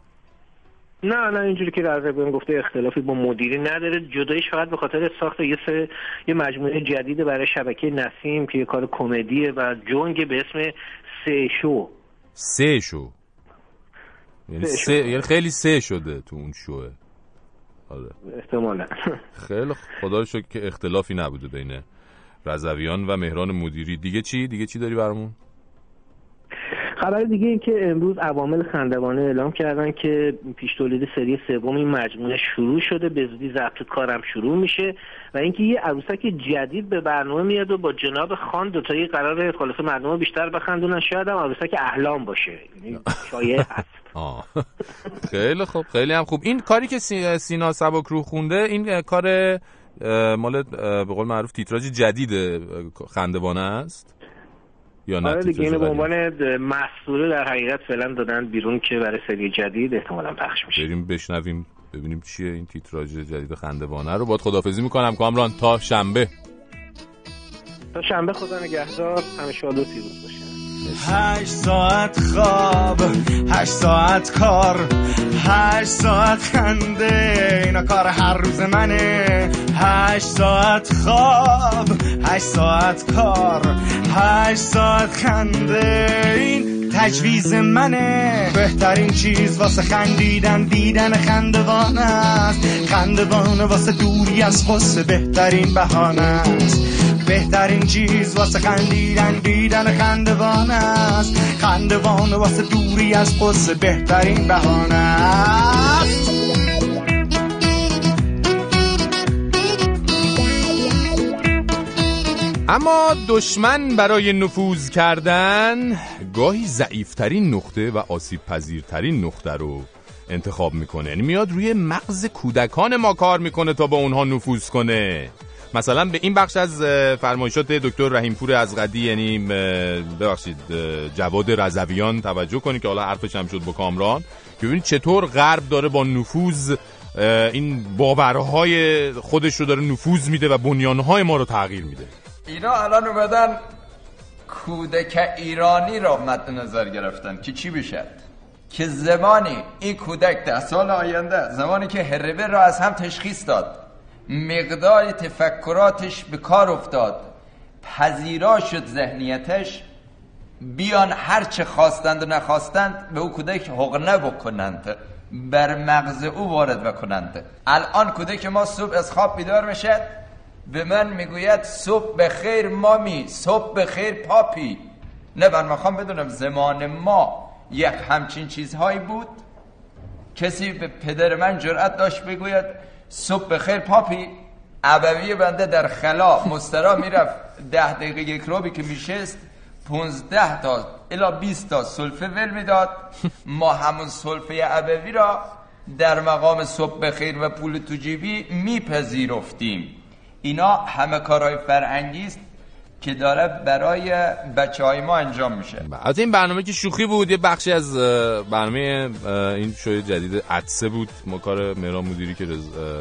نه نه اینجوری که غزبیان گفته اختلافی با مدیری نداره. جدایش فقط به خاطر ساخت یه سه یه مجموعه جدید برای شبکه نسیم که یه کار کمدیه و جنگ به اسم سه شو. سه شو. یعنی, سه یعنی خیلی سه شده تو اون شوه. آره. احتمالا. خیلی خدا رو که اختلافی نبوده بین رضویان و مهران مدیری. دیگه چی؟ دیگه چی داری برامون؟ خبر دیگه این که امروز عوامل خندوانه اعلام کردن که پیش تولید سری سوم این مجموعه شروع شده به زودی ضبط کارم شروع میشه و اینکه یه عروسک جدید به برنامه میاد و با جناب خان دو تایی قرار خلاصه مردم بیشتر بخندونن. شاید هم عروسک احلام باشه. یعنی شایع هست. [LAUGHS] خیلی خوب خیلی هم خوب. این کاری که سینا سبک رو خونده این کار مال به قول معروف تیتراژ جدید خندوانه است؟ یا آره دیگه اینو به عنوان محصول در حقیقت فعلا دادن بیرون که برای سری جدید احتمالا پخش میشه. بریم بشنویم ببینیم چیه این تیتراژ جدید خندوانه رو. باید خدافزی می‌کنم کامران تا شنبه. تا شنبه خدا نگهدار. همیشه شاد و پیروز باشه هشت ساعت خواب هشت ساعت کار هشت ساعت خنده اینا کار هر روز منه. هشت ساعت خواب هشت ساعت کار هشت ساعت خنده این تجویز منه. بهترین چیز واسه خندیدن دیدن خندوانه است. خندوانه واسه دوری از غصه بهترین بهانه است. بهترین چیز واسه خندیدن دیدن خندوانه است. خندوانه واسه دوری از قصه بهترین بهانه است. اما دشمن برای نفوذ کردن گاهی ضعیفترین نقطه و آسیب پذیرترین نقطه رو انتخاب می‌کنه. یعنی میاد روی مغز کودکان ما کار می‌کنه تا با اونها نفوذ کنه. مثلا به این بخش از فرمایشات دکتر رحیمپور از قدی یعنی ببخشید جواد رضویان توجه کنید که حالا حرفش هم شد با کامران. که ببینید چطور غرب داره با نفوذ این باورهای خودش رو داره نفوذ میده و بنیانهای ما رو تغییر میده. اینا الان اومدن کودک ایرانی را مد نظر گرفتن. که چی بشه که زمانی این کودک ده سال آینده زمانی که هربه را از هم تشخیص داد. مقدار تفکراتش به کار افتاد. پذیرا شد ذهنیتش. بیان هرچه خواستند و نخواستند به او کودک حقنه بکنند بر مغز او وارد بکنند الان کودک ما صبح از خواب بیدار میشه. به من می‌گوید صبح به خیر مامی صبح به خیر پاپی. نه من می‌خوام بدونم زمان ما یک همچین چیزهایی بود؟ کسی به پدر من جرأت داشت بگوید صبح به خیر پاپی. عبوی بنده در خلا. مسترا می‌رفت ده دقیقه یک روبی که میشست پونزده تا الا 20 تا سلفه ول می‌داد. ما همون سلفه عبوی را در مقام صبح بخیر و پول تو جیبی میپذیرفتیم. اینا همه کارهای فرهنگی است. که داره برای بچه های ما انجام میشه. از این برنامه که شوخی بود یه بخشی از برنامه این شوی جدید عدسه بود. ما کار مهران مدیری که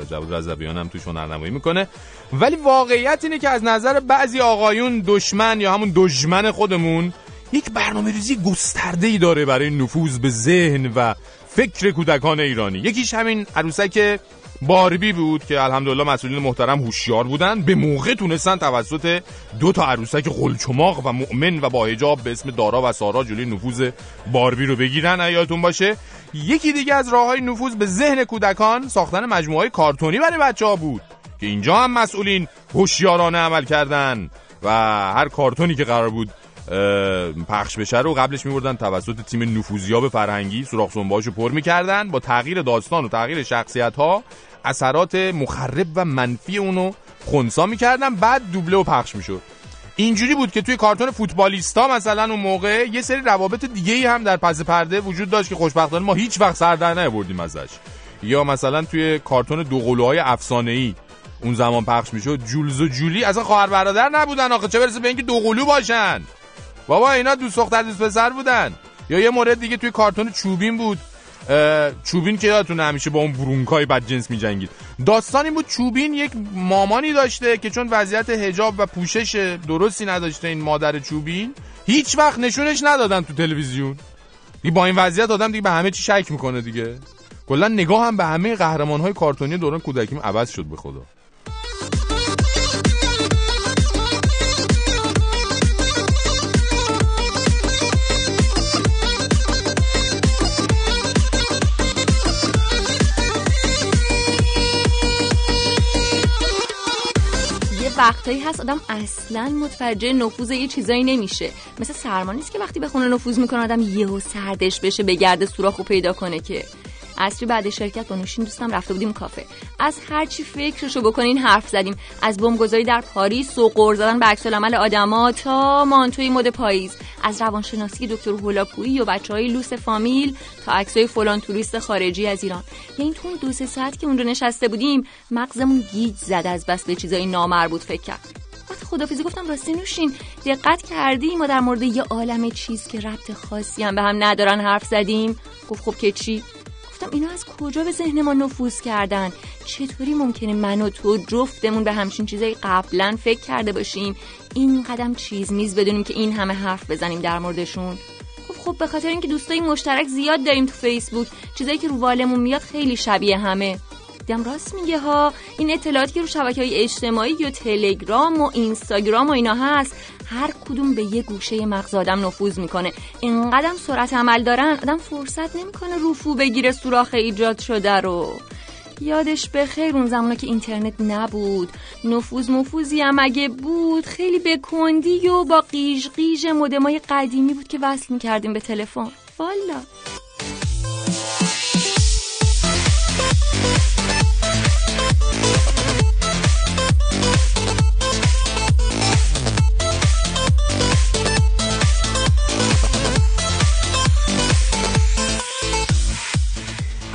جواد رضویان هم توش هنرنمایی می‌کنه. ولی واقعیت اینه که از نظر بعضی آقایون دشمن یا همون دشمن خودمون یک برنامه ریزی گسترده ای داره برای نفوذ به ذهن و فکر کودکان ایرانی. یکیش همین عروسک باربی بود که الحمدلله مسئولین محترم هوشیار بودن. به موقع تونستن توسط دو تا عروسک قلچماق و مؤمن و با حجاب به اسم دارا و سارا جلوی نفوذ باربی رو بگیرن. ایاتون باشه. یکی دیگه از راه های نفوذ به ذهن کودکان ساختن مجموعه کارتونی برای بچه ها بود که اینجا هم مسئولین هوشیارانه عمل کردن و هر کارتونی که قرار بود پخش بشه رو قبلش میبردن توسط تیم نفوذیاب فرهنگی سوراخ سنباشو پر می‌کردن با تغییر داستان و تغییر شخصیت ها اثرات مخرب و منفی اونو خونسا می‌کردن بعد دوبله و پخش می‌شد. اینجوری بود که توی کارتون فوتبالیستا مثلا اون موقع یه سری روابط دیگه ای هم در پس پرده وجود داشت که خوشبختانه ما هیچ وقت سر در نیاوردیم ازش. یا مثلا توی کارتون دو قلوهای افسانه ای اون زمان پخش می‌شد. جولز و جولی اصلا خواهر برادر نبودن آخه چه برسه به اینکه دو قلو باشن؟ بابا اینا دوست دختر دوست پسر بودن. یا یه مورد دیگه توی کارتون چوبین بود. چوبین که یادتونه همیشه با اون برونکای بد جنس می جنگید داستان این بود چوبین یک مامانی داشته که چون وضعیت هجاب و پوشش درستی نداشته این مادر چوبین هیچ وقت نشونش ندادن تو تلویزیون. با این وضعیت آدم دیگه به همه چی شک می‌کنه دیگه. کلا نگاه هم به همه قهرمان های کارتونی دوران کودکیم عوض شد به خدا. وقتایی هست آدم اصلا متوجه نفوذ یه چیزایی نمیشه. مثل سرما نیست که وقتی به خونه نفوذ می‌کنه آدم یهو سردش بشه به گرد سوراخو پیدا کنه که. اصری بعد شرکت با نوشین دوستم رفته بودیم کافه. از هر چی فکرشو بکنین حرف زدیم. از بمبگذاری در پاریس و قرض زدن به عکس العمل آدما تا مانتوی مد پاییز. از روانشناسی دکتر هولاپویی و بچه های لوس فامیل تا عکسای فلان توریست خارجی از ایران. یعنی تو اون دو سه ساعت که اونجا نشسته بودیم مغزمون گیج زد از بس به چیزای نامربوط فکر کرد. وقتی خدافیزی گفتم راستی نوشین دقت کردی؟ ما در مورد یه عالم چیز که ربط خاصی هم به هم ندارن حرف زدیم. گفت خب که چی؟ گفتم اینا از کجا به ذهن ما نفوذ کردن؟ چطوری ممکنه من و تو جفتمون به همچین چیزایی قبلا فکر کرده باشیم؟ این قدم چیز میز بدونیم که این همه حرف بزنیم در موردشون. خب خب به خاطر اینکه دوستای مشترک زیاد داریم تو فیسبوک. چیزایی که رو والمون میاد خیلی شبیه همه. دیدم راست میگه ها. این اطلاعاتی که رو شبکه های اجتماعی یا تلگرام و اینستاگرام و اینا هست هر کدوم به یه گوشه مغز آدم نفوذ می‌کنه. اینقدر سرعت عمل دارن آدم فرصت نمی‌کنه رفو بگیره سوراخ ایجاد شده رو. یادش به خیر اون زمانا که اینترنت نبود. نفوذ مفوزی هم اگه بود خیلی به کندی و با قیش قیش مدمای قدیمی بود که وصل می‌کردیم به تلفن. والا.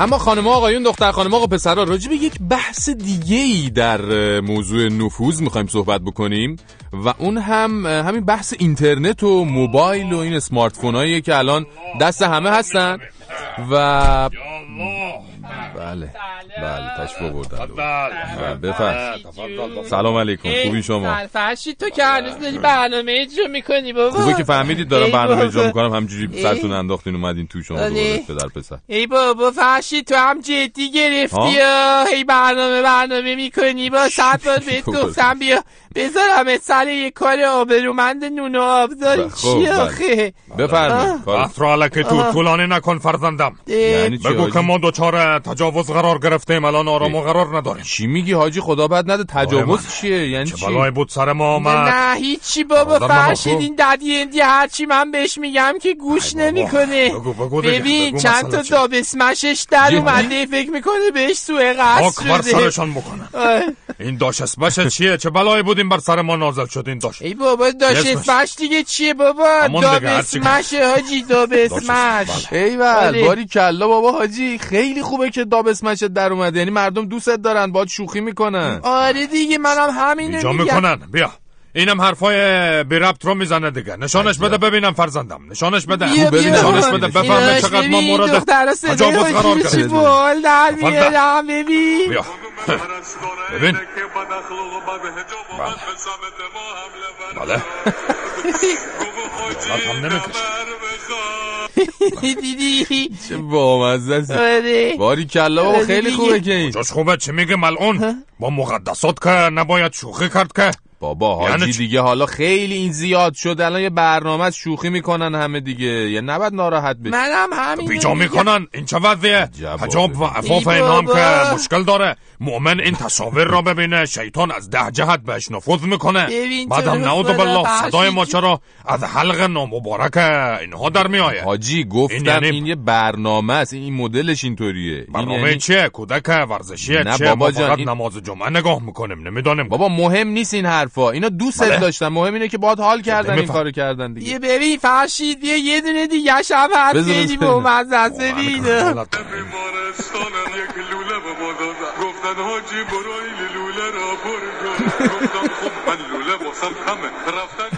اما خانم آقایون دختر خانم آقا پسرا راجع به یک بحث دیگه ای در موضوع نفوذ می‌خوایم صحبت بکنیم و اون هم همین بحث اینترنت و موبایل و این اسمارت که الان دست همه هستن و بله. بله تشریف بردن بله. بفرم سلام علیکم. خوبی شما؟ فرشید تو که هنوز داری برنامه اجرا می‌کنی بابا. خوبه که فهمیدید دارم برنامه اجرا می‌کنم. همجوری سرتون انداختین اومدین تو شما دوباره پدر پسر. ای بابا فرشید تو هم جدی گرفتی یا؟ هی برنامه برنامه می‌کنی با صد بار بهت گفتم بیا بذارم سر یه کار آبرومند نون و آبداری خب، چی بله. آخه؟ بفرمید افرا که تو طولانی نکن فرزندم. یعنی بگو که ما دوچار تجاوز قرار گرفتیم الان آرام و قرار نداریم. چی میگی حاجی؟ خدا بد نده. تجاوز چیه؟ یعنی چی؟ بلای بود سر ما آمد؟ نه هیچی بابا فرشید این ددی اندی هرچی من بهش میگم که گوش نمی‌کنه. ببین چند تا دابسمشش در اومده فکر می‌کنه بهش سوء قصد شده. سرشان بکنن این داش اسمش چیه؟ چه بلایی بودیم بر سر ما نازل شد این داش ای بابا داش اسمش. دیگه چیه بابا؟ دابسمش حاجی [LAUGHS] دابسمش. ای بله باری کلا بابا حاجی خیلی خوبه که دابسمش در اومده. یعنی مردم دوستت دارن باید شوخی می‌کنن. آره دیگه منم همینو میگم. می‌کنن. بیا. اینم حرفای بی ربط رو می‌زنه دیگه. نشانش بده ببینم فرزندم. نشانش بده. بیا بیا. نشانش بده. بفهمه چقدر ما مورد تجاوز قرار میارم ببین. بیا. ببین. بله. [LAUGHS] بله هم نمی‌کشه دیدی؟ چه بامزه است. آره. باری کلا بابا خیلی خوبه که این. جاش خوبه چه میگه ملعون. با مقدسات که نباید شوخی کرد که. بابا حاجی یعنی دیگه حالا خیلی این زیاد شد الان یه برنامه شوخی می‌کنن همه دیگه. یه نباید ناراحت بشی. منم همین بیجا می‌کنن. این چه وضعیه؟ حجاب و عفاف این که مشکل داره. مؤمن این تصاویر را ببینه. شیطان از ده جهت بهش نفوذ می‌کنه. بعدم نعوذ بالله صدای ما چرا از حلق نامبارک اینها در میآید. حاجی گفتم این, یعنی... این یه برنامه است. این مدلش اینطوریه. برنامه این یعنی... چیه؟ کودک ورزشیه نه چیه؟ بابا جان این... نماز جمعه نگاه می‌کنیم. نمی‌دونیم بابا مهم نیست این حرفا. اینا دوست بله. داشتن. مهم اینه که باید حال کردن این کارو کردن دیگه. یه ببین فرشید یه یه دونه دیگه شب هست. خیلی بامزه است ببین گفتن حاجی برو این لوله را برگو گفتم خب من لوله باسم کمه. رفتن یک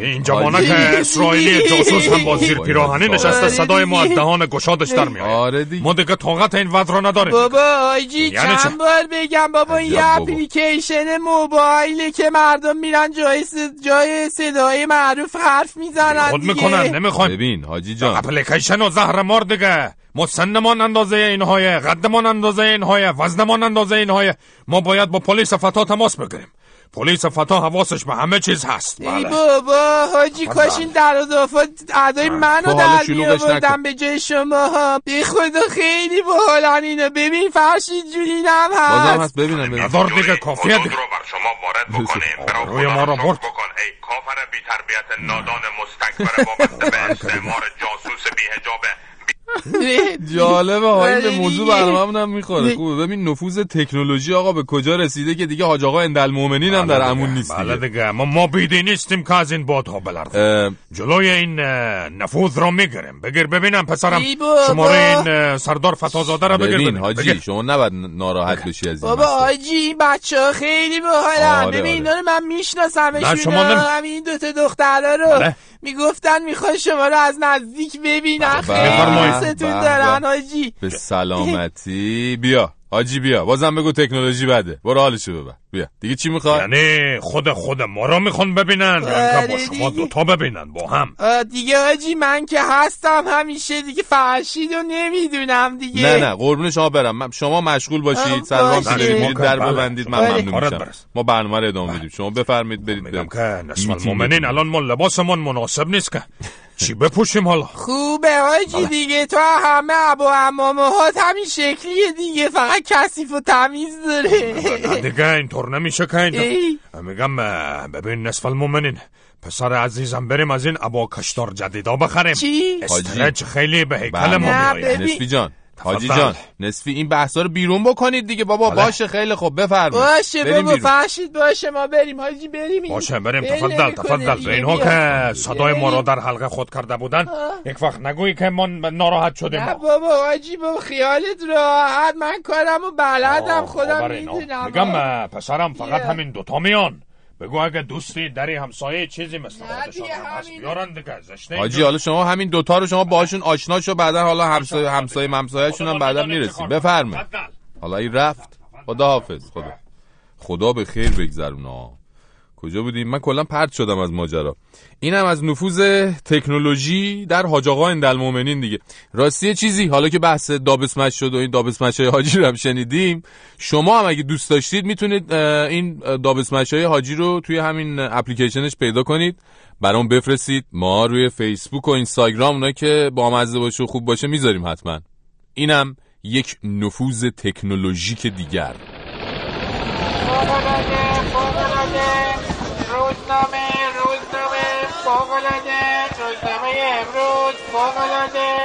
اینجا مانک اسرائیلی جاسوس هم با زیر پیراهنی نشسته صدای ما از دهان گشادش در میاد آره دیگه. ما دیگه طاقت این وضع رو نداریم بابا آیجی یعنی چند بار بگم بابا این اپلیکیشن موبایلی که مردم میرن جای جای صدای معروف حرف می‌زنن خود می‌کنن نمی‌خوان. ببین حاجی جان. اپلیکیشن و زهر مار دیگه. ما سنمان اندازه اینهای قدمان اندازه اینهای وزنمان اندازه اینهای. ما باید با پلیس فتا تماس بگیریم. پلیس فتا حواسش به همه چیز هست. ای بله. بابا حاجی کاش این در اضافات عدای منو در میابردم به جای شما. ها بی خدا خیلی باحالن اینا ببین فرشید جونی هم هست. بازم هست. ببینم ندار دیگه کافیه دیگه رو بر شما وارد بکنیم. روی ما رو برد. بکن. ای کافر بی تربیت نادان مستکبر وابسته به [LAUGHS] استعمار هجابه [LAUGHS] جالبه های به موضوع برنامه هم می‌خوره. خوبه. ببین نفوذ تکنولوژی آقا به کجا رسیده که دیگه حاج آقا اندل مومنین هم در امون نیست بله دیگه. ما ما بیدی نیستیم که از این بادها بلرزیم. جلوی این نفوذ رو می‌گیریم. بگیر ببینم پسرم. شماره این سردار فتازاده رو بگیر ببین حاجی شما نباید ناراحت بشی از این بابا حاجی بچه ها خیلی باحالن. آره، ببین آره. من میشناسمشون. همین دوتا دخترها رو. بله. می‌گفتن می‌خوای شما رو از نزدیک ببینن خیلی ستون دارن حاجی. به سلامتی. بیا حاجی بیا. بازم بگو تکنولوژی بده. برو حالشو ببر. بیا. دیگه چی می‌خواد یعنی خود خود ما رو می‌خوان ببینن. یا با شما دوتا ببینن با هم. دیگه حاجی من که هستم همیشه دیگه فرشید و نمی‌دونم دیگه. نه نه قربون شما برم. شما مشغول باشید. سلام میرید در ببندید من ممنون میشم. ما برنامه رو ادامه میدیم شما بفرمید برید میگم که نسل المؤمنین الان ما لباسمون مناسب نیست که. چی بپوشیم حالا؟ خوبه حاجی دیگه. تو همه عبا امامه ها همین شکلیه دیگه. فقط کسیف و تمیز داره. دیگه اینطور نمیشه که این میگم ببین نصف المومنین پسر عزیزم بریم از این عبا کشتار جدیدا بخریم. چی؟ استرچ خیلی به هیکل ما میآید. نصفی جان. حاجی جان نصفی این بحثا رو بیرون بکنید دیگه. بابا بله. باشه خیلی خوب. بفرمایید. باشه بابا فرشید باشه ما بریم. حاجی بریم باشه بریم. تفضل تفضل. به اینها که صدای ما رو در حلقه خود کرده بودن. یک وقت نگویی که ما ناراحت شدیم. نه بابا حاجی بابا خیالت راحت. من کارمو بلدم خودم می‌دونم. میگم پسرم فقط همین دوتا میان. بگو اگه دوستی دری همسایه چیزی مثل خودشان هست بیارن دیگه زشته حاجی حالا شما همین دوتا رو شما باشون آشنا شو بعدا حالا همسایه همسایه ممسایه‌شون هم بعدا می‌رسیم. بفرمایید. حالا این رفت. خدا حافظ خدا. خدا به خیر بگذرونا کجا بودیم؟ من کلا پرت شدم از ماجرا. اینم از نفوذ تکنولوژی در حاج آقا اندالمومنین دیگه. راستی چیزی؟ حالا که بحث دابسمش شد و این دابسمش های حاجی رو هم شنیدیم. شما هم اگه دوست داشتید می‌تونید این دابسمش های حاجی رو توی همین اپلیکیشنش پیدا کنید. برام بفرستید. ما روی فیسبوک و اینستاگرام اونا که با مزه باشه و خوب باشه می‌ذاریم حتما. اینم یک نفوذ تکنولوژیک دیگر. روزنامه روزنامه فوقلاده روزنامه امروز فوقلاده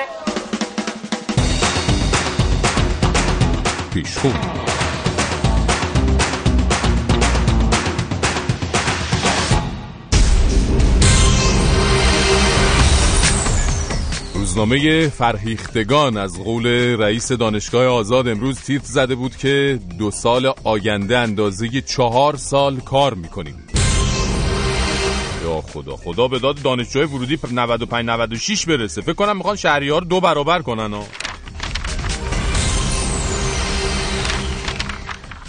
پیشخون. روزنامه فرهیختگان از قول رئیس دانشگاه آزاد امروز تیتر زده بود که دو سال آینده اندازه چهار سال کار می‌کنیم. خدا خدا به داد دانشجوی ورودی 95 96 برسه. فکر کنم می‌خوان شهریار دو برابر کنن ها.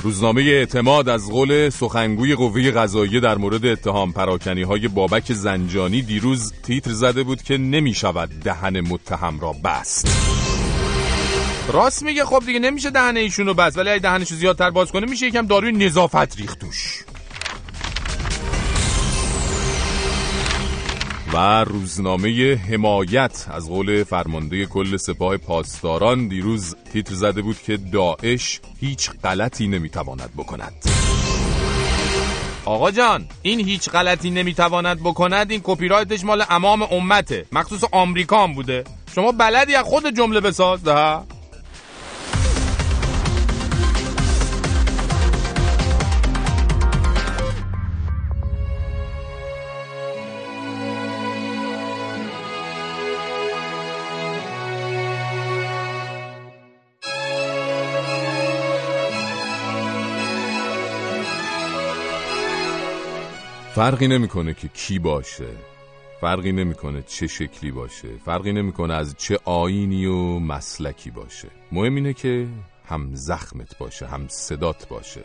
روزنامه اعتماد از قول سخنگوی قوه قضاییه در مورد اتهام پراکنی های بابک زنجانی دیروز تیتر زده بود که نمی شود دهن متهم را بست. راست میگه خب دیگه نمیشه دهن ایشون رو بست ولی اگه دهنشو زیادتر باز کنه میشه یکم داروی نظافت ریختوش و روزنامه حمایت. از قول فرمانده کل سپاه پاسداران دیروز تیتر زده بود که داعش هیچ غلطی نمی‌تواند بکند. آقا جان این هیچ غلطی نمی‌تواند بکند. این کپی رایتش مال امام امته. مخصوص آمریکا هم بوده. شما بلدی از خود جمله بساز؟ ده؟ فرقی نمی‌کنه که کی باشه. فرقی نمی‌کنه چه شکلی باشه. فرقی نمی‌کنه از چه آینی و مسلکی باشه. مهم اینه که هم زخمت باشه هم صدات باشه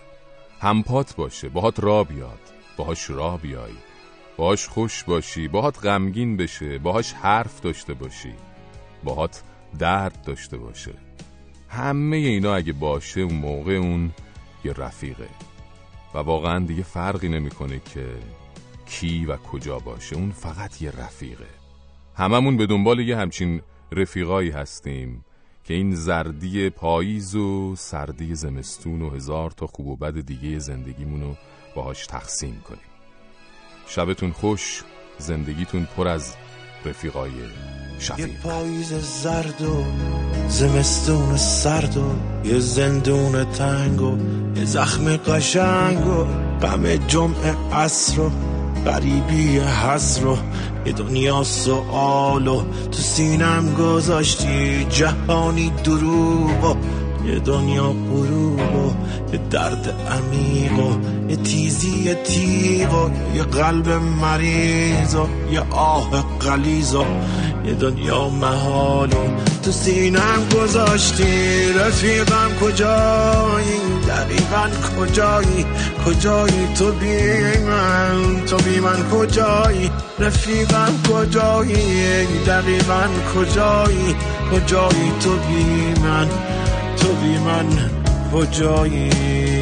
هم پات باشه. باهات را بیاد باهاش راه بیای. باهاش خوش باشی باهات غمگین بشه باهاش حرف داشته باشی. باهات درد داشته باشه. همه اینا اگه باشه اون موقع اون یه رفیقه. و واقعا دیگه فرقی نمی‌کنه که کی و کجا باشه اون فقط یه رفیقه. هممون به دنبال یه همچین رفیقایی هستیم که این زردی پاییز و سردی زمستون و هزار تا خوب و بد دیگه زندگیمونو باهاش تقسیم کنیم. شبتون خوش زندگیتون پر از رفیقای شفیق. یه پاییز زرد و زمستون سرد و یه زندون تنگ و یه زخم قشنگ و غم جمع عصر و غریبی هست رو یه دنیا سوال و تو سینم گذاشتی جهانی دروغ یه دنیا غروب و یه درد عمیق و یه تیزی تیغ و یه قلب مریض و یه آه قلیز و یه دنیا محال و تو سینم گذاشتی. رفیقم کجایی؟ دقیقا کجایی؟ کجایی تو بی من؟ تو بی من کجایی؟ رفیقم کجایی؟ دقیقا کجایی؟ کجایی تو بی من؟ تو بی من کجایی؟